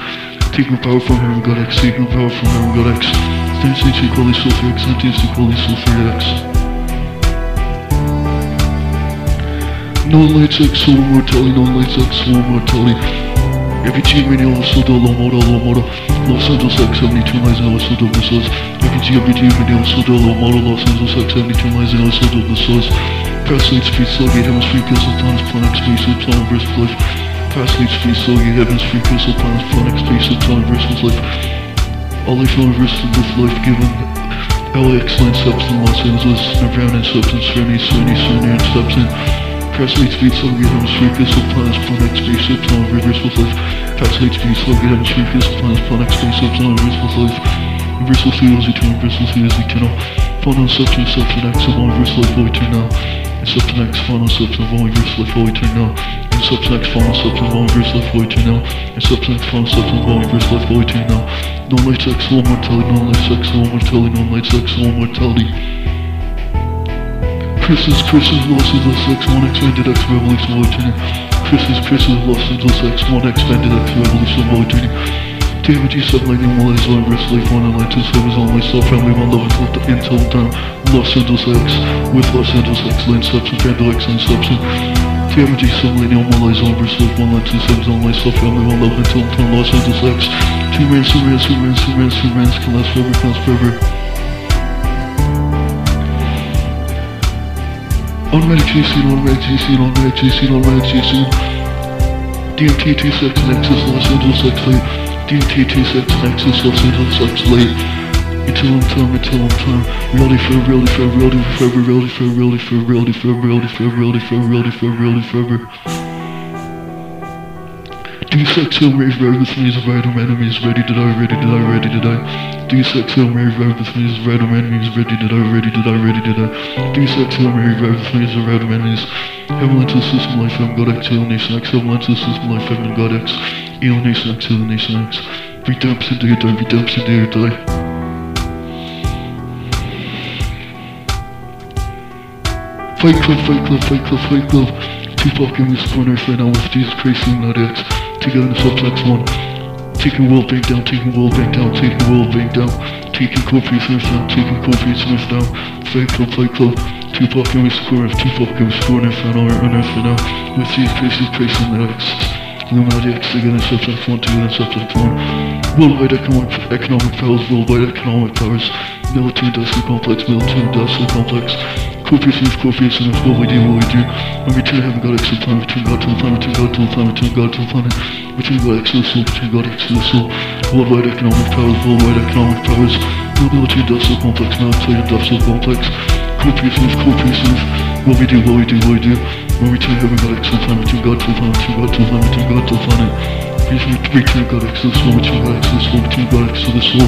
Taking power from heaven God X, taking power from heaven God X. Sentence equally sulfur X, sentence equally sulfur X. No lights X, soul mortality, no lights X, soul mortality. Every G radio, so do low motor, low motor. Los Angeles X, 72 miles an hour, so double source. Every G radio, so do low motor. Los Angeles X, 72 miles an hour, so double Fast leads speed, slow gate, heaven's free, pistol, planets, planet, space, lips, on verse, life. Fast leads speed, slow gate, heaven's free, pistol, planets, planet, space, lips, on verse, life. All life, on earth is live life, given. LAX, land, in Los Angeles, Nevada and substance, Serenity, Serenity, Serenity, and substance. Fast leads speed, slow gate, heaven's free, pistol, planets, planet, space, time, on reverse, life. Fast leads speed, slow gate, heaven's free, pistol, planets, planet, space, time, on reverse, life. Universal field eternal, universal field eternal. Fun on substance, substance, axiom, universal life, eternal. Steps next, final steps, involving your slip away turn now. And steps next, final steps, involving your slip away turn now. And steps next, final steps, involving your slip away turn now. No light sex, low mortality, no light sex, low mortality, no light sex, low mortality. Chris's, Chris's, losses, less X, one expanded X, revelation, void tuning. Chris's, Chris's, losses, less X, one expanded X, revelation, void tuning. Activity sublating all his life, wrestling fun and light to service all myself, family, one love until time. Los Angeles X, with Los Angeles X, land substance, candle X, and substance. TMG Selenium, all eyes on Brazil, one line, two sevens on myself, family, one love, until I'm done, Los Angeles X. Two rants, two rants, two rants, two rants, two rants, can last forever, can last forever. Automatic JC, automatic JC, automatic JC, automatic JC. DMT, two seconds, Nexus, Los Angeles X, DT26 Nexus Los Angeles Lex late. Until I'm time, until I'm time. Really forever, really forever, really forever, really forever, really forever, really forever, really forever, really forever. reality for reality forever. D6 Hill Rave Ravens a random enemy. enemies ready to die, ready to die, ready to die. D6 Hill Rave Ravens a random enemy. enemies ready to die, ready to die, ready to die. D6 Hill Rave Ravens means random enemies. Heaven Lens System Life, I'm God X, Hill Nation X, Heaven Lens System Life, I'm God X. İon neyse aksa da neyse aksa. Witam serdecznie, witam serdecznie. Fight Club, Fight Club, Fight Club, Fight Club. Two fucking his corner, and I was Jesus Christ and not X. Taking on the subplex one. Taking World Bank down, taking World Bank down, taking World Bank down. Taking Kofi Smith down, taking Kofi Smith down. Fight Club, Fight Club. Two fucking his Two fucking in his and I was unearthed now. With Jesus Christ and not X. Illuminati together in subtext one, together in subtext one. Worldwide economic, economic powers, worldwide economic powers. Military industrial complex, military industrial complex. Copious Smith, Copious Smith, what we do, what we do. And return heaven, God X to the planet, return God to the planet, return God to the planet, return God to the planet. Return God X the soul, return God X the soul. Worldwide economic powers, worldwide economic powers. Military industrial complex, military industrial complex. Smith, Copious Smith, what we do, what we do, what we do. When we turn heaven, God, excellence, time to God, full time to God, full time to God, till finite. Please return, God, excellence, one to God, excellence, one to God, excellence, soul.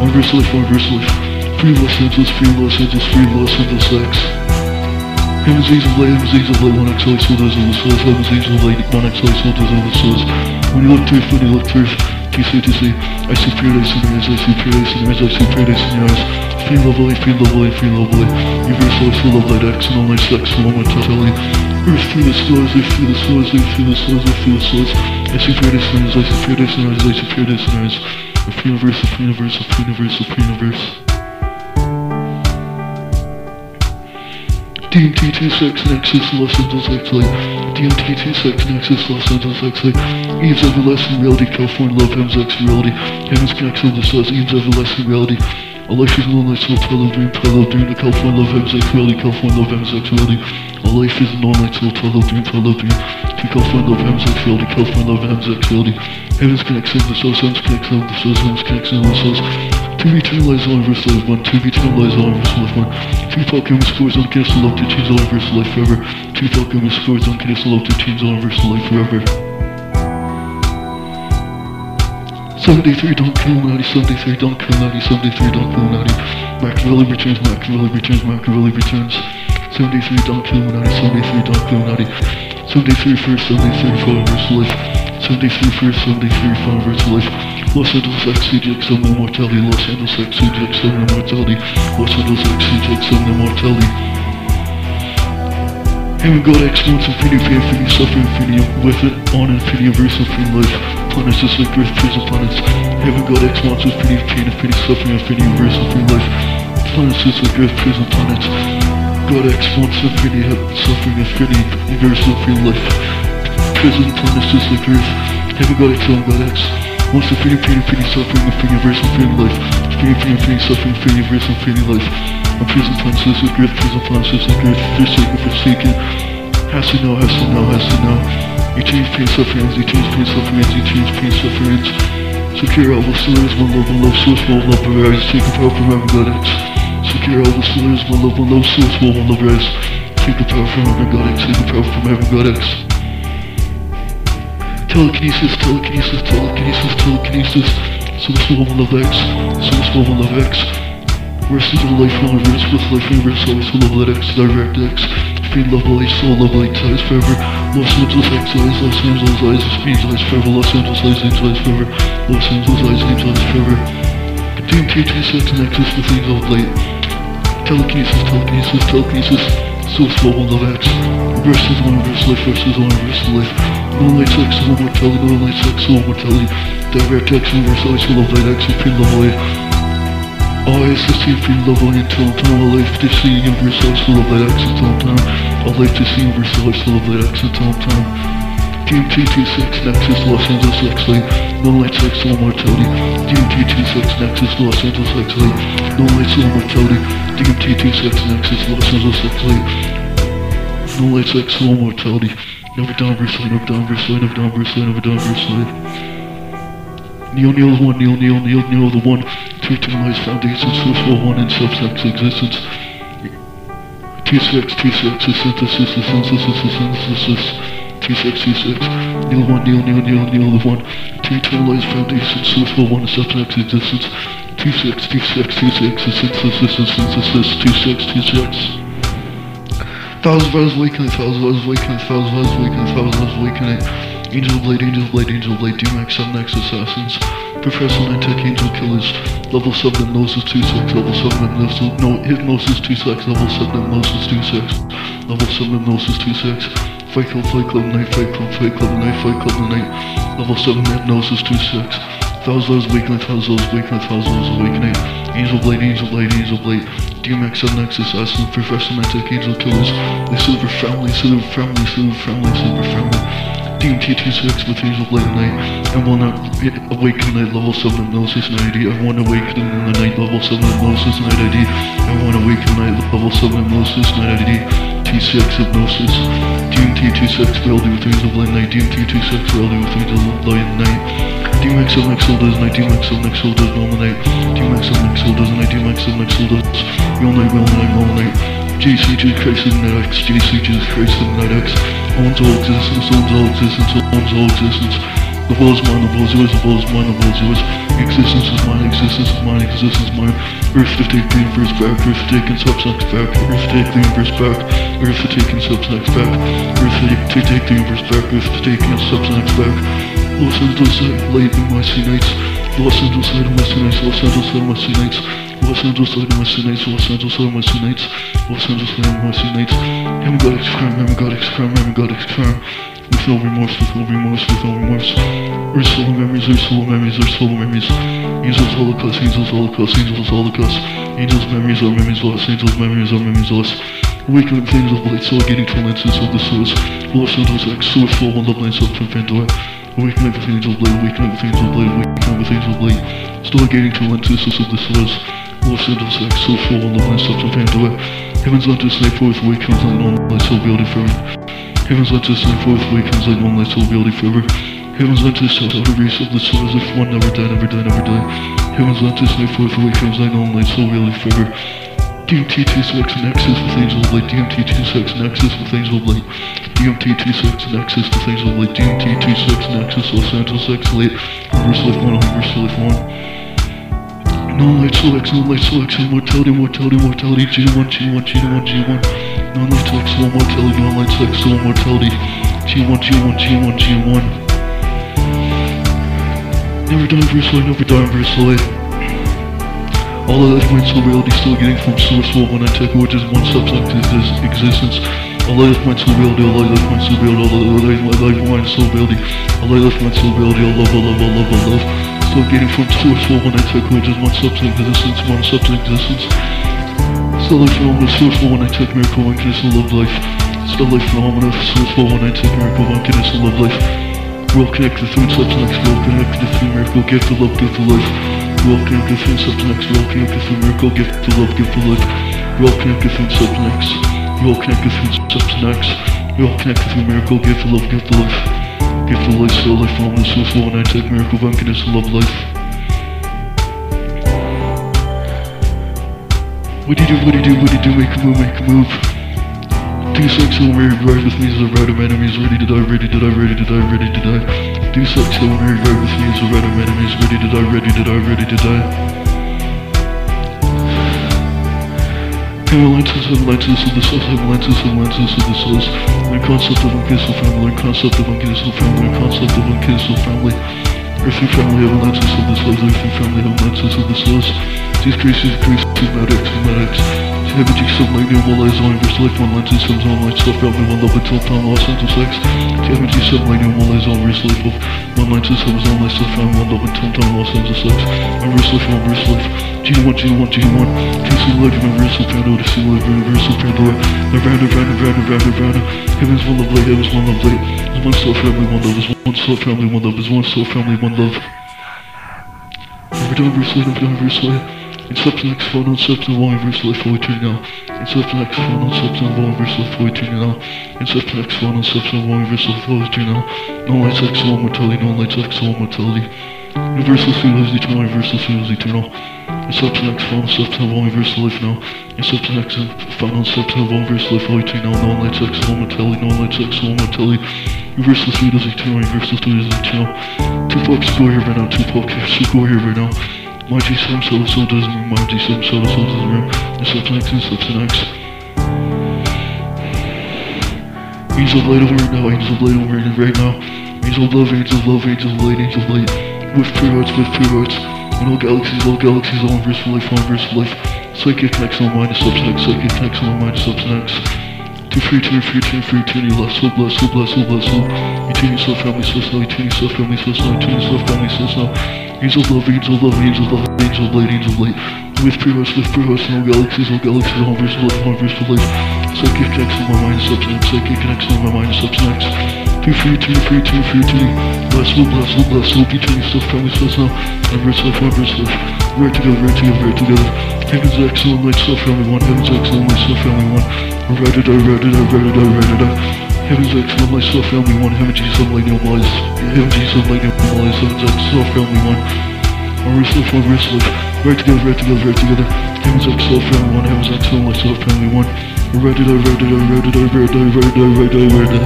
Universe life, universe life. Free Los Angeles, free Los Angeles, free Los Angeles, X. heaven Angels of Light, heaven Angels of Light, one exile soul, does on souls. Heaven's Angels of Light, non-exile soul, does on souls. When you look to earth, when you look to earth, TC, TC. I see paradise in your eyes, I see paradise in your eyes, I see paradise in your eyes. Feel lovely, feel lovely, feel lovely. Universal, I feel love light all my totality. Earth through the stars, I feel the stars, I feel the stars, I feel the stars. I see paradise in your eyes, I see paradise in your eyes, I see paradise in eyes. A free universe, free universe, free universe, universe. DMT 26 Nexus Los Angeles X-Light DMT 26 Nexus Los Angeles X-Light Eve's Everlasting Reality California Love Heaven's X Reality. Heaven's Connection the Stars Eve's Everlasting Reality All life is a lonely soul Twilight Dream Twilight Dream California Love Heaven's X Reality California Love Heaven's X Reality. All life is a lonely soul Twilight Dream Twilight Dream To California Love Heaven's X Reality California Love Heaven's X Reality. Heaven's Connection the Stars Heaven's Connection the Stars Heaven's Connection the Stars to be two lies on verse life one, to be two lies on verse life one. Two fucking scores on cancel love to change on verse life forever. Two fucking scores on cancel love to change on verse life forever. 73 don't kill naughty, 73 don't kill naughty, 73 don't kill naughty. Machiavelli returns, Machiavelli returns, Machiavelli returns. 73 don't kill naughty, 73 don't kill naughty. 73 first, 73 for verse life. 73 first, 73 for verse life. Los Angeles XCGX on immortality, Los Angeles XCGX on immortality, Los Angeles XCGX on immortality. Heaven God X wants infinity, fear, infinity, suffering, infinity, with it, on infinity, verse, infinity, life. Planets just like Earth, prison planets. Heaven God X wants infinity, pain, infinity, suffering, infinity, verse, infinity, life. Planets just like Earth, prison planets. God X wants infinity, suffering, infinity, verse, infinity, life. Prison planets just like Earth. Heaven God X, on God X. Wants to freedom, freedom, freedom, suffering, infinity, verse, infinity life. Freedom, freedom, freedom, suffering, infinity, verse, infinity life. A prison plans this with earth, prison plans this with earth, forsaken, forsaken. Has to know, has to know, has to know. You change pain, suffering, you change pain, suffering, you change pain, suffering. Secure all the slaves, one love, one love, source, one love, arise, take the power from heaven, God X. Secure all the slaves, one love, one love, source, one love, rise. Take the power from heaven, God X, take the power from heaven, God X. Telekinesis, telekinesis, telekinesis, telekinesis. Source one love X. Source one love X. Is a life on reverse with life universe, always full of X, direct X. Speed love light, soul love light, ties forever. Los Angeles X eyes, Los Angeles eyes, speeds eyes forever. Los Angeles eyes, names eyes forever. Los Angeles eyes, names eyes forever. DMT 26 Nexus with things of light. Telekinesis, telekinesis, telekinesis. Source one love X. One reverse life, is one life. No light sex, no mortality, no light sex, no mortality. Direct X, universe, always full of light X, supreme love light. Always same free love light until time. All life to see, universe, always full of light X until time. All life to see, universe, always full of light X until time. DMT 26 Nexus, Los Angeles X light. No light sex, no mortality. DMT 26 Nexus, Los Angeles X light. No light, no mortality. DMT 26 Nexus, Los Angeles X light. No light sex, no mortality. Never down verse line, never down verse line, never down verse line, never verse line. Neo, Neo the one, Neo, Neo, Neo, Neo the one. Two, two lies, foundation, source, all one, in subsex existence. Two sex, two sex, a synthesis, a synthesis, a synthesis. Two sex, two sex. Neo one, Neo, Neo, Neo, Neo the one. Two, two lies, foundation, source, all one, in subsex existence. Two sex, two sex, two sex, a synthesis, a synthesis. Two sex, two sex. Thousand of us awakening, thousand of us awakening, thousand of us awakening, thousand of us awakening. Angel Light, Angel Light, Angel Light, DMX, Next Assassins. Professor Nantech, Angel Killers. Level 7 Hypnosis 2 6, Level 7 Hypnosis, no, Hypnosis 2 6, Level 7 Hypnosis 2 6, Level 7 Hypnosis 2 6. Fight Club, Fight Club, Night, Fight Club, Fight Club, Night, Fight Club, Night. Level 7 Hypnosis 2 6. Thousand of us awakening, thousand of us awakening, thousand of us awakening. Angel Blade, Angel Blade, Angel Blade. DMX, Next Assassin, Professor Nantech, Angel Killers. The Silver Family, Silver Family, Silver Family, Silver Family. DMT26 with Angel Blade Night. To awaken night level 7 hypnosis night ID. I want to awaken in the night level 7 hypnosis night ID. I want to awaken night level 7 hypnosis night ID. T6 hypnosis. DMT26 reality with Angel Blade Night. DMT26 reality with Angel Blade Night. DMX MX does night. DMX MX does no night. DMX MX does night. DMX MX does real night, real night, real night. JCJ Christ in the X, JCJ Christ in the X, owns all existence, owns all existence, owns all existence. The world is mine, the world is yours, the world is mine, the world is yours. Existence is mine, existence is mine, existence is mine. Earth to take the universe back, Earth to take in substance back, Earth to take the universe back, Earth to take in substance back, Earth to take the universe back, Earth to take in substance back. Los Angeles late NYC nights. Los Angeles late NYC nights. Los Angeles late NYC nights. Los Angeles late NYC nights. Los Angeles late NYC nights. Los Angeles late NYC nights. Hemagotic crime, hemagotic crime, hemagotic crime. With no remorse, with no remorse, with no remorse. Of memories, of memories, of memories. Angels Holocaust, angels Holocaust, angels Holocaust. Angels memories are memories lost, angels memories are memories lost. Awakening things of light, so getting to lenses of the source. Los Angeles X, source full of love, lands up from Pandora. Awakening with angels of light, awakening with angels of light, awakening with angels of light. Still getting to lenses of the source. Los Angeles X, so full of love, lands up from Pandora. Heaven's light to snake forth, awakenings light on light, so building forever. Heaven's light to snake forth, awakenings light on light, so building forever. Heaven's light to south, outer race of the source, if one never die, never die, never die. Heaven's light to snake forth, awakenings light on light, so building forever. DMT26 Nexus with Angel of Light, DMT26 Nexus with Angel of Light, DMT26 Nexus with Angel of Light, DMT26 Nexus Los Angeles X Light, Reverse Life 1, Reverse Life 1. No light selects, no light selects, immortality, mortality, mortality, G1, G1, G1, G1. No light selects, no mortality, no light selects, no mortality, G1, G1, G1, G1. Never die, Reverse Light, never die, Reverse Light. All of that of reality still getting from source for when I take which is one substance existence. Of that points of reality, all of that points of reality, all of that life points of reality, that points of reality, all love, all love, all love, all love. Still getting from source for when I take which is one substance existence, one substance existence. Still life phenomena, source for when I take miracle, unconditional love life. Still life phenomena, source for when I take miracle, unconditional love life. We'll connect the substance, we'll connect the three miracle, gift of love, gift of life. The three substance, we'll connect the three miracle, gift to love, gift to life. The three substance, we'll connect the three substance, we'll connect the three miracle, gift to love, gift to life. Gift to life, still life, from the source, one I take miracle, unconditional love life. What do you do, what do you do, what do you do, make a move, make a move. Do sex so very right with me a right of enemies, ready to die, ready to die, ready to die, ready to die. Do sex so very right with me as a of enemies, ready to die, ready to die, ready to die. Avalanches, avalanches of the souls, avalanches, avalanches of the souls. The concept of unconditional family, the concept of unconditional family, the concept of unconditional family. Earthly family, avalanches of the souls, earthly family, avalanches of the souls. These creases, creases, medics, medics. Heavy G sub like new one lies on verse life one lenses comes on light stuff family one love until town Los Angeles X. Heavy G sub like new one lies on verse life of one lenses comes on light stuff family one love until town Los Angeles X. And verse life one verse life. G1 G1 G1. TC life universal Pandora TC life universal Pandora. Nirvana Nirvana Nirvana Nirvana Nirvana. Heaven's one love light heaven's one love light. Is one soul family one love is one soul family one love is one soul family one love. Never done verse life never done verse life. In substance phone on substance volume verse life for eternity now. In substance phone on substance volume verse life for eternity now. In substance phone on substance volume verse eternity now. No light sex, no mortality, no light sex, no mortality. Universal field is eternal, universal field is eternal. In substance phone on substance volume verse now. In substance phone on substance volume verse life for eternity now. No light sex, no mortality, no light sex, no mortality. Universal field is eternal, universal field is eternal. Tupac go here right now, Tupac go here right now. G7 solo soul doesn't ring, G7 solo soul doesn't ring. It's substance X, it's substance X. Angel light over right now, angel light over right now. Angel love, angel love, angel light, angel light. With pure hearts, with pure hearts. And all galaxies, all galaxies, all for life, all for life. Psychic connects on mind, substance, psychic connects on mind, substance. To free to free to free to last soul, bless soul, bless soul, bless soul. Eternity, self, family, soul, now, eternity, self, family, soul, now, eternity, self, family, soul, now. Angel love, angel love, angel love, angel light, angel light. With hearts, with and all galaxies, all galaxies, all inverse for life, all inverse for life. Psychic connects on my mind, substance, psychic connects on my mind, substance. To free to free to free to bless soul, bless soul, bless soul, eternity, self, family, soul, now. Inverse life, inverse life. Right together, right together, right together. Heaven's excellent light, self, family, one. Heaven's excellent light, self, family, one. It, right it, right it, right it, right it. Heaven's excellent light, self, family, one. Heaven, Jesus, light, no lies. Heaven, Jesus, light, no lies. Heaven's excellent family, one. Wrist lift, one wrist lift. Right together, right together, right together. Heaven's self, family, one. Heaven's excellent light, self, family, one. Right it, right it, right it, right it, right it, right it, right it, right it.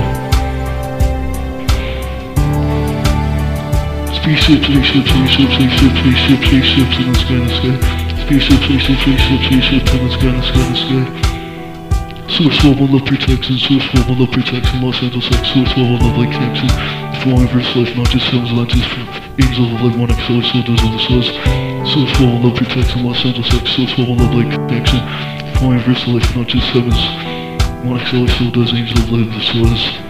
Spaceship, spaceship, spaceship, spaceship, spaceship, spaceships in the sky, in the sky. Spaceship, spaceship, spaceship, spaceship in the sky, the sky, the sky. Source level love protection, source level love protection, Los Angeles X, source level love light connection. Falling verse life, not just heavens, Atlantis, angels of light, one XL, soldiers of the source. Source in love, protection, Los Angeles X, source in love, like connection. Falling verse life, not just heavens, one XL, soldiers, angels of light, the source.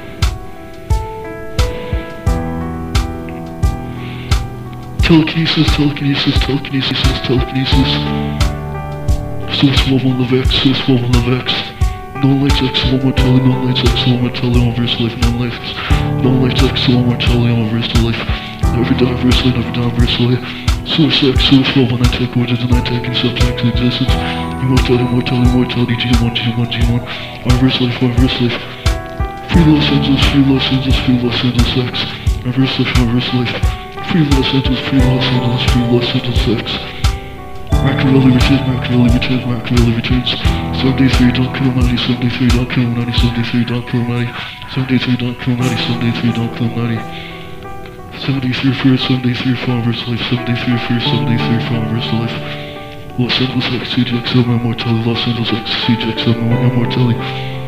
Telekinesis, telekinesis, telekinesis, telekinesis. Source fall in love, X, source fall in love, X. Non-lights X, slow mortality, non-lights X, slow mortality, on verse life, non-lights, non-lights X, slow mortality, on verse life. Never die, verse life, never die, verse life. Source X, source fall, when I take orders and I take in subject existence. Immortality, mortality, mortality, G1, G1, G1. On verse life, on verse life. Free Los Angeles, free Los Angeles, free Los Angeles X. On verse life, on verse life. Free Angeles, free Angeles, free Los Angeles X. Machiavelli returns, Machiavelli returns, Machiavelli returns. 73 don't kill 90, 73 don't kill 90, 73 don't kill 90, 73 don't kill 90, 73 don't kill 90. 73 for 73 for verse life, 73 for 73 for verse life. Los Angeles X, CGX, Immortality, Los Angeles X, CGX, Immortality.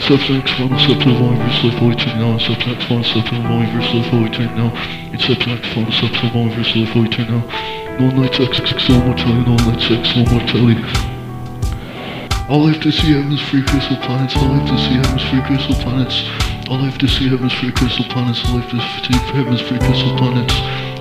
X, Final Subtle, Volume Verse Life, Holy Turn Now, X, Final Subtle, Volume Verse Life, Holy Turn Now. Inception X, Final Subtle, Volume Verse Life, Holy Turn Now. No lights X, X, no mortality, no lights X, no mortality. All I have to see heaven's free crystal planets, all I have to see heaven's free crystal planets. All I have to see heaven's free crystal planets, all I have to see heaven's free crystal planets.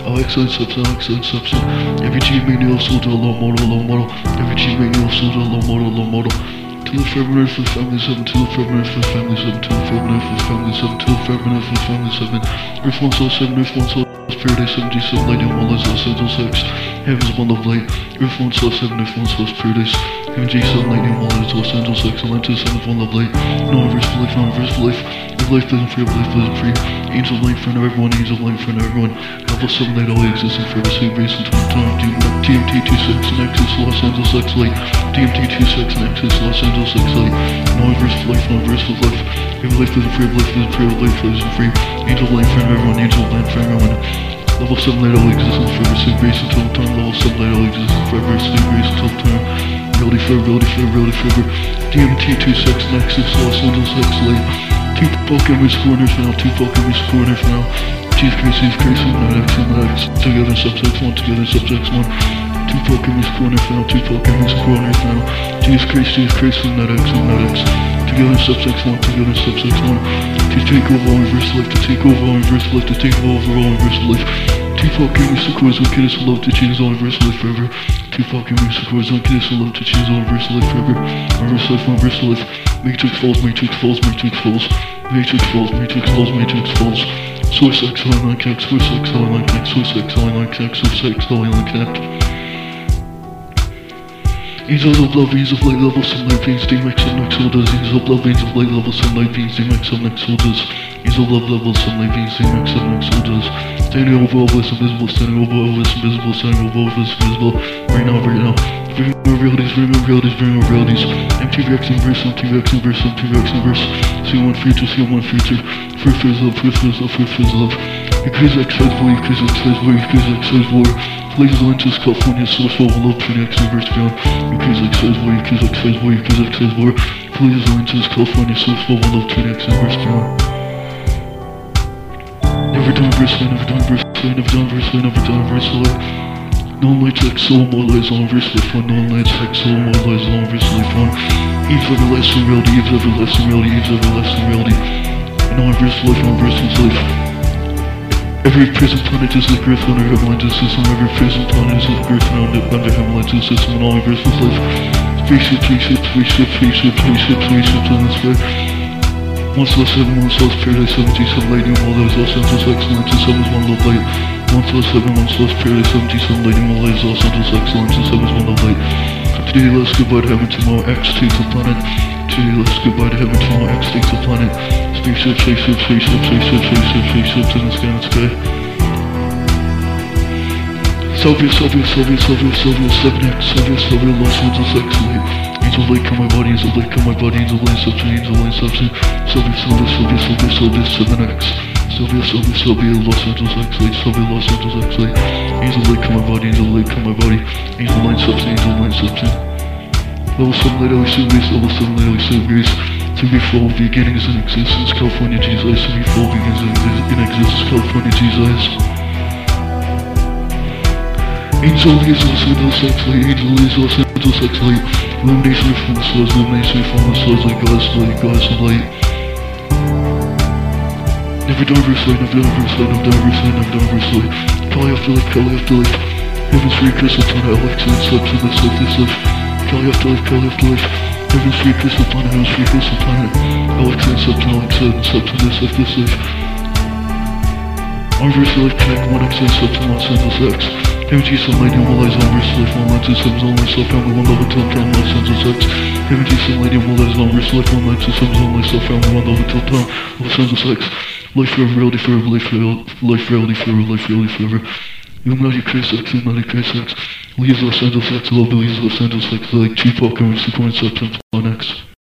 All excellent substance, excellent substance. Every G mania soldier, low model, low model. Every G mania soldier, low model, low model. Firmament earth with family seven, firmament earth with family seven, firmament earth with family seven, firmament earth with family seven. Earth one soul seven, earth one soul paradise seven, G seven, light, one light, Los Angeles X. Heaven's one of light. Earth one soul seven, earth one soul paradise. Heaven G seven, light, one light, Los Angeles X. Atlantis seven, one of light. No reverse for life, no reverse for life. If life isn't free, if life isn't free. Angel of light in front of everyone, angel of light in front of everyone. Level seven, light always exists in forever, same grace and time, time. DMT 26 Nexus, Los Angeles X light. DMT 26 Nexus, Los Angeles X light. No reverse for life, no reverse for life. If life isn't free, if life isn't free, if life isn't free. Angel light in front of everyone, angel light in front of everyone. Level 7 light always exists in forever, same grace until time. Level 7 light always exists in forever, same grace until time. Reality forever, reality forever, reality forever. DMT 26 Nexus, Los Angeles X light. Two fucking risk corners for now, two fucking risk corners for now. Christ, Jesus Christ, not X, not X. Together, subjects one, together, subjects one. Two fucking risk corners for now, two fucking risk corners for now. Jesus Christ, Jesus Christ, not X, not X. Together, subjects one, together, subjects one. To take over all reverse life, to take over all reverse life, to take over all reverse life. Two fucking mysticals will get us love to choose all reverse life forever. Two fucking mysticals will get us love to choose all reverse life forever. Reverse life, reverse life. Matrix falls, matrix falls, matrix falls. Matrix falls, matrix falls, matrix falls. Source X, Line Connect, Source X, Line Connect, Source X, Line Connect, Source X, Line Connect. Angels of love, angels of light, level some light beings, DMX some next soldiers. Angels of love, angels of light, level some light beings, DMX some next soldiers. Angels of love, level some light beings, DMX some next soldiers. Standing over all this invisible, standing over all this invisible, standing over all this invisible. Right now, right now. Bring more realities, bring more realities, bring more realities. MTVX inverse, MTVX inverse, MTVX inverse. See one future, see one future. First is love, first is love, first is love. Because X says believe, because X believe, because X says war. Places Lenses, California, source of love, X inverse beyond. Says believe, because X says believe, because X says war. Places Lenses, California, source of love, turn X inverse beyond. Never done verse never done verse never done verse never done verse No lights X, soul, more lies on verse life one. No lights X, soul, more lies on life one. Eve's everlasting reality, Eve's everlasting reality, Eve's everlasting reality. And on verse life, on verse life. Every prison planet is like Earth under Heavenlight system. Every prison planet is like Earth under, under Heavenlight system. And all verse life. Spaceship, spaceship, spaceship, spaceship, spaceship, spaceship in the sky. Once less heaven, once less paradise, 77 lighting, all those Los Angeles excellence, and seven is one love light. Once less heaven, once less paradise, 77 lighting, all those Los Angeles excellence, and seven is one love light. Today, let's goodbye to heaven, tomorrow, X takes the planet. Today, let's goodbye to heaven, tomorrow, X takes the planet. Spaceship, spaceship, spaceship, spaceship, spaceship, spaceships in the sky, in the sky. Sylvia, Sylvia, Sylvia, Sylvia, Sylvia, 7X, Sylvia, Sylvia, Los Angeles X, light. Angel light, come my body, angel light, come my body, angel light, substance, angel light, substance. Sylvia, Sylvia, Sylvia, Sylvia, Sylvia, 7X. Sylvia, Sylvia, Sylvia, Los Angeles X, light, Sylvia, Los Angeles X, light. Angel light, come my body, angel light, come my body. Angel light, substance, angel light, substance. Level 7 light, always same grace, level 7 light, always same grace. To be full beginnings in existence, California Jesus. To be full beginnings in existence, California Jesus. Angel is Los Angeles sexually, Angel is Los Angeles sexually. Illumination from the source, illumination from the source, like God's light, God's light. Never done verse light, never done verse light, never done verse light, never done verse light. Kali afterlife, Kali afterlife. Heaven's free crystal planet, Alexa, substance, this life, this life. Kali afterlife, Kali afterlife. Heaven's free crystal planet, heaven's free crystal planet. Alexa, substance, Alexa, substance, this life, this life. Our verse life connect, one X, substance, Los Angeles X. Heaven Jesus Almighty, all eyes on verse life, one lenses, seven, all myself, family, one love until time, Los Angeles X. Heaven Jesus Almighty, all eyes on verse life, one lenses, seven, all myself, family, one love until time, Los Angeles X. Life forever, reality forever, life forever, life reality forever, life reality forever. Illuminati Christ X, Illuminati Christ X. Leaves Los Angeles X, love believes Los Angeles X, like Tupac and Super Substance, One X.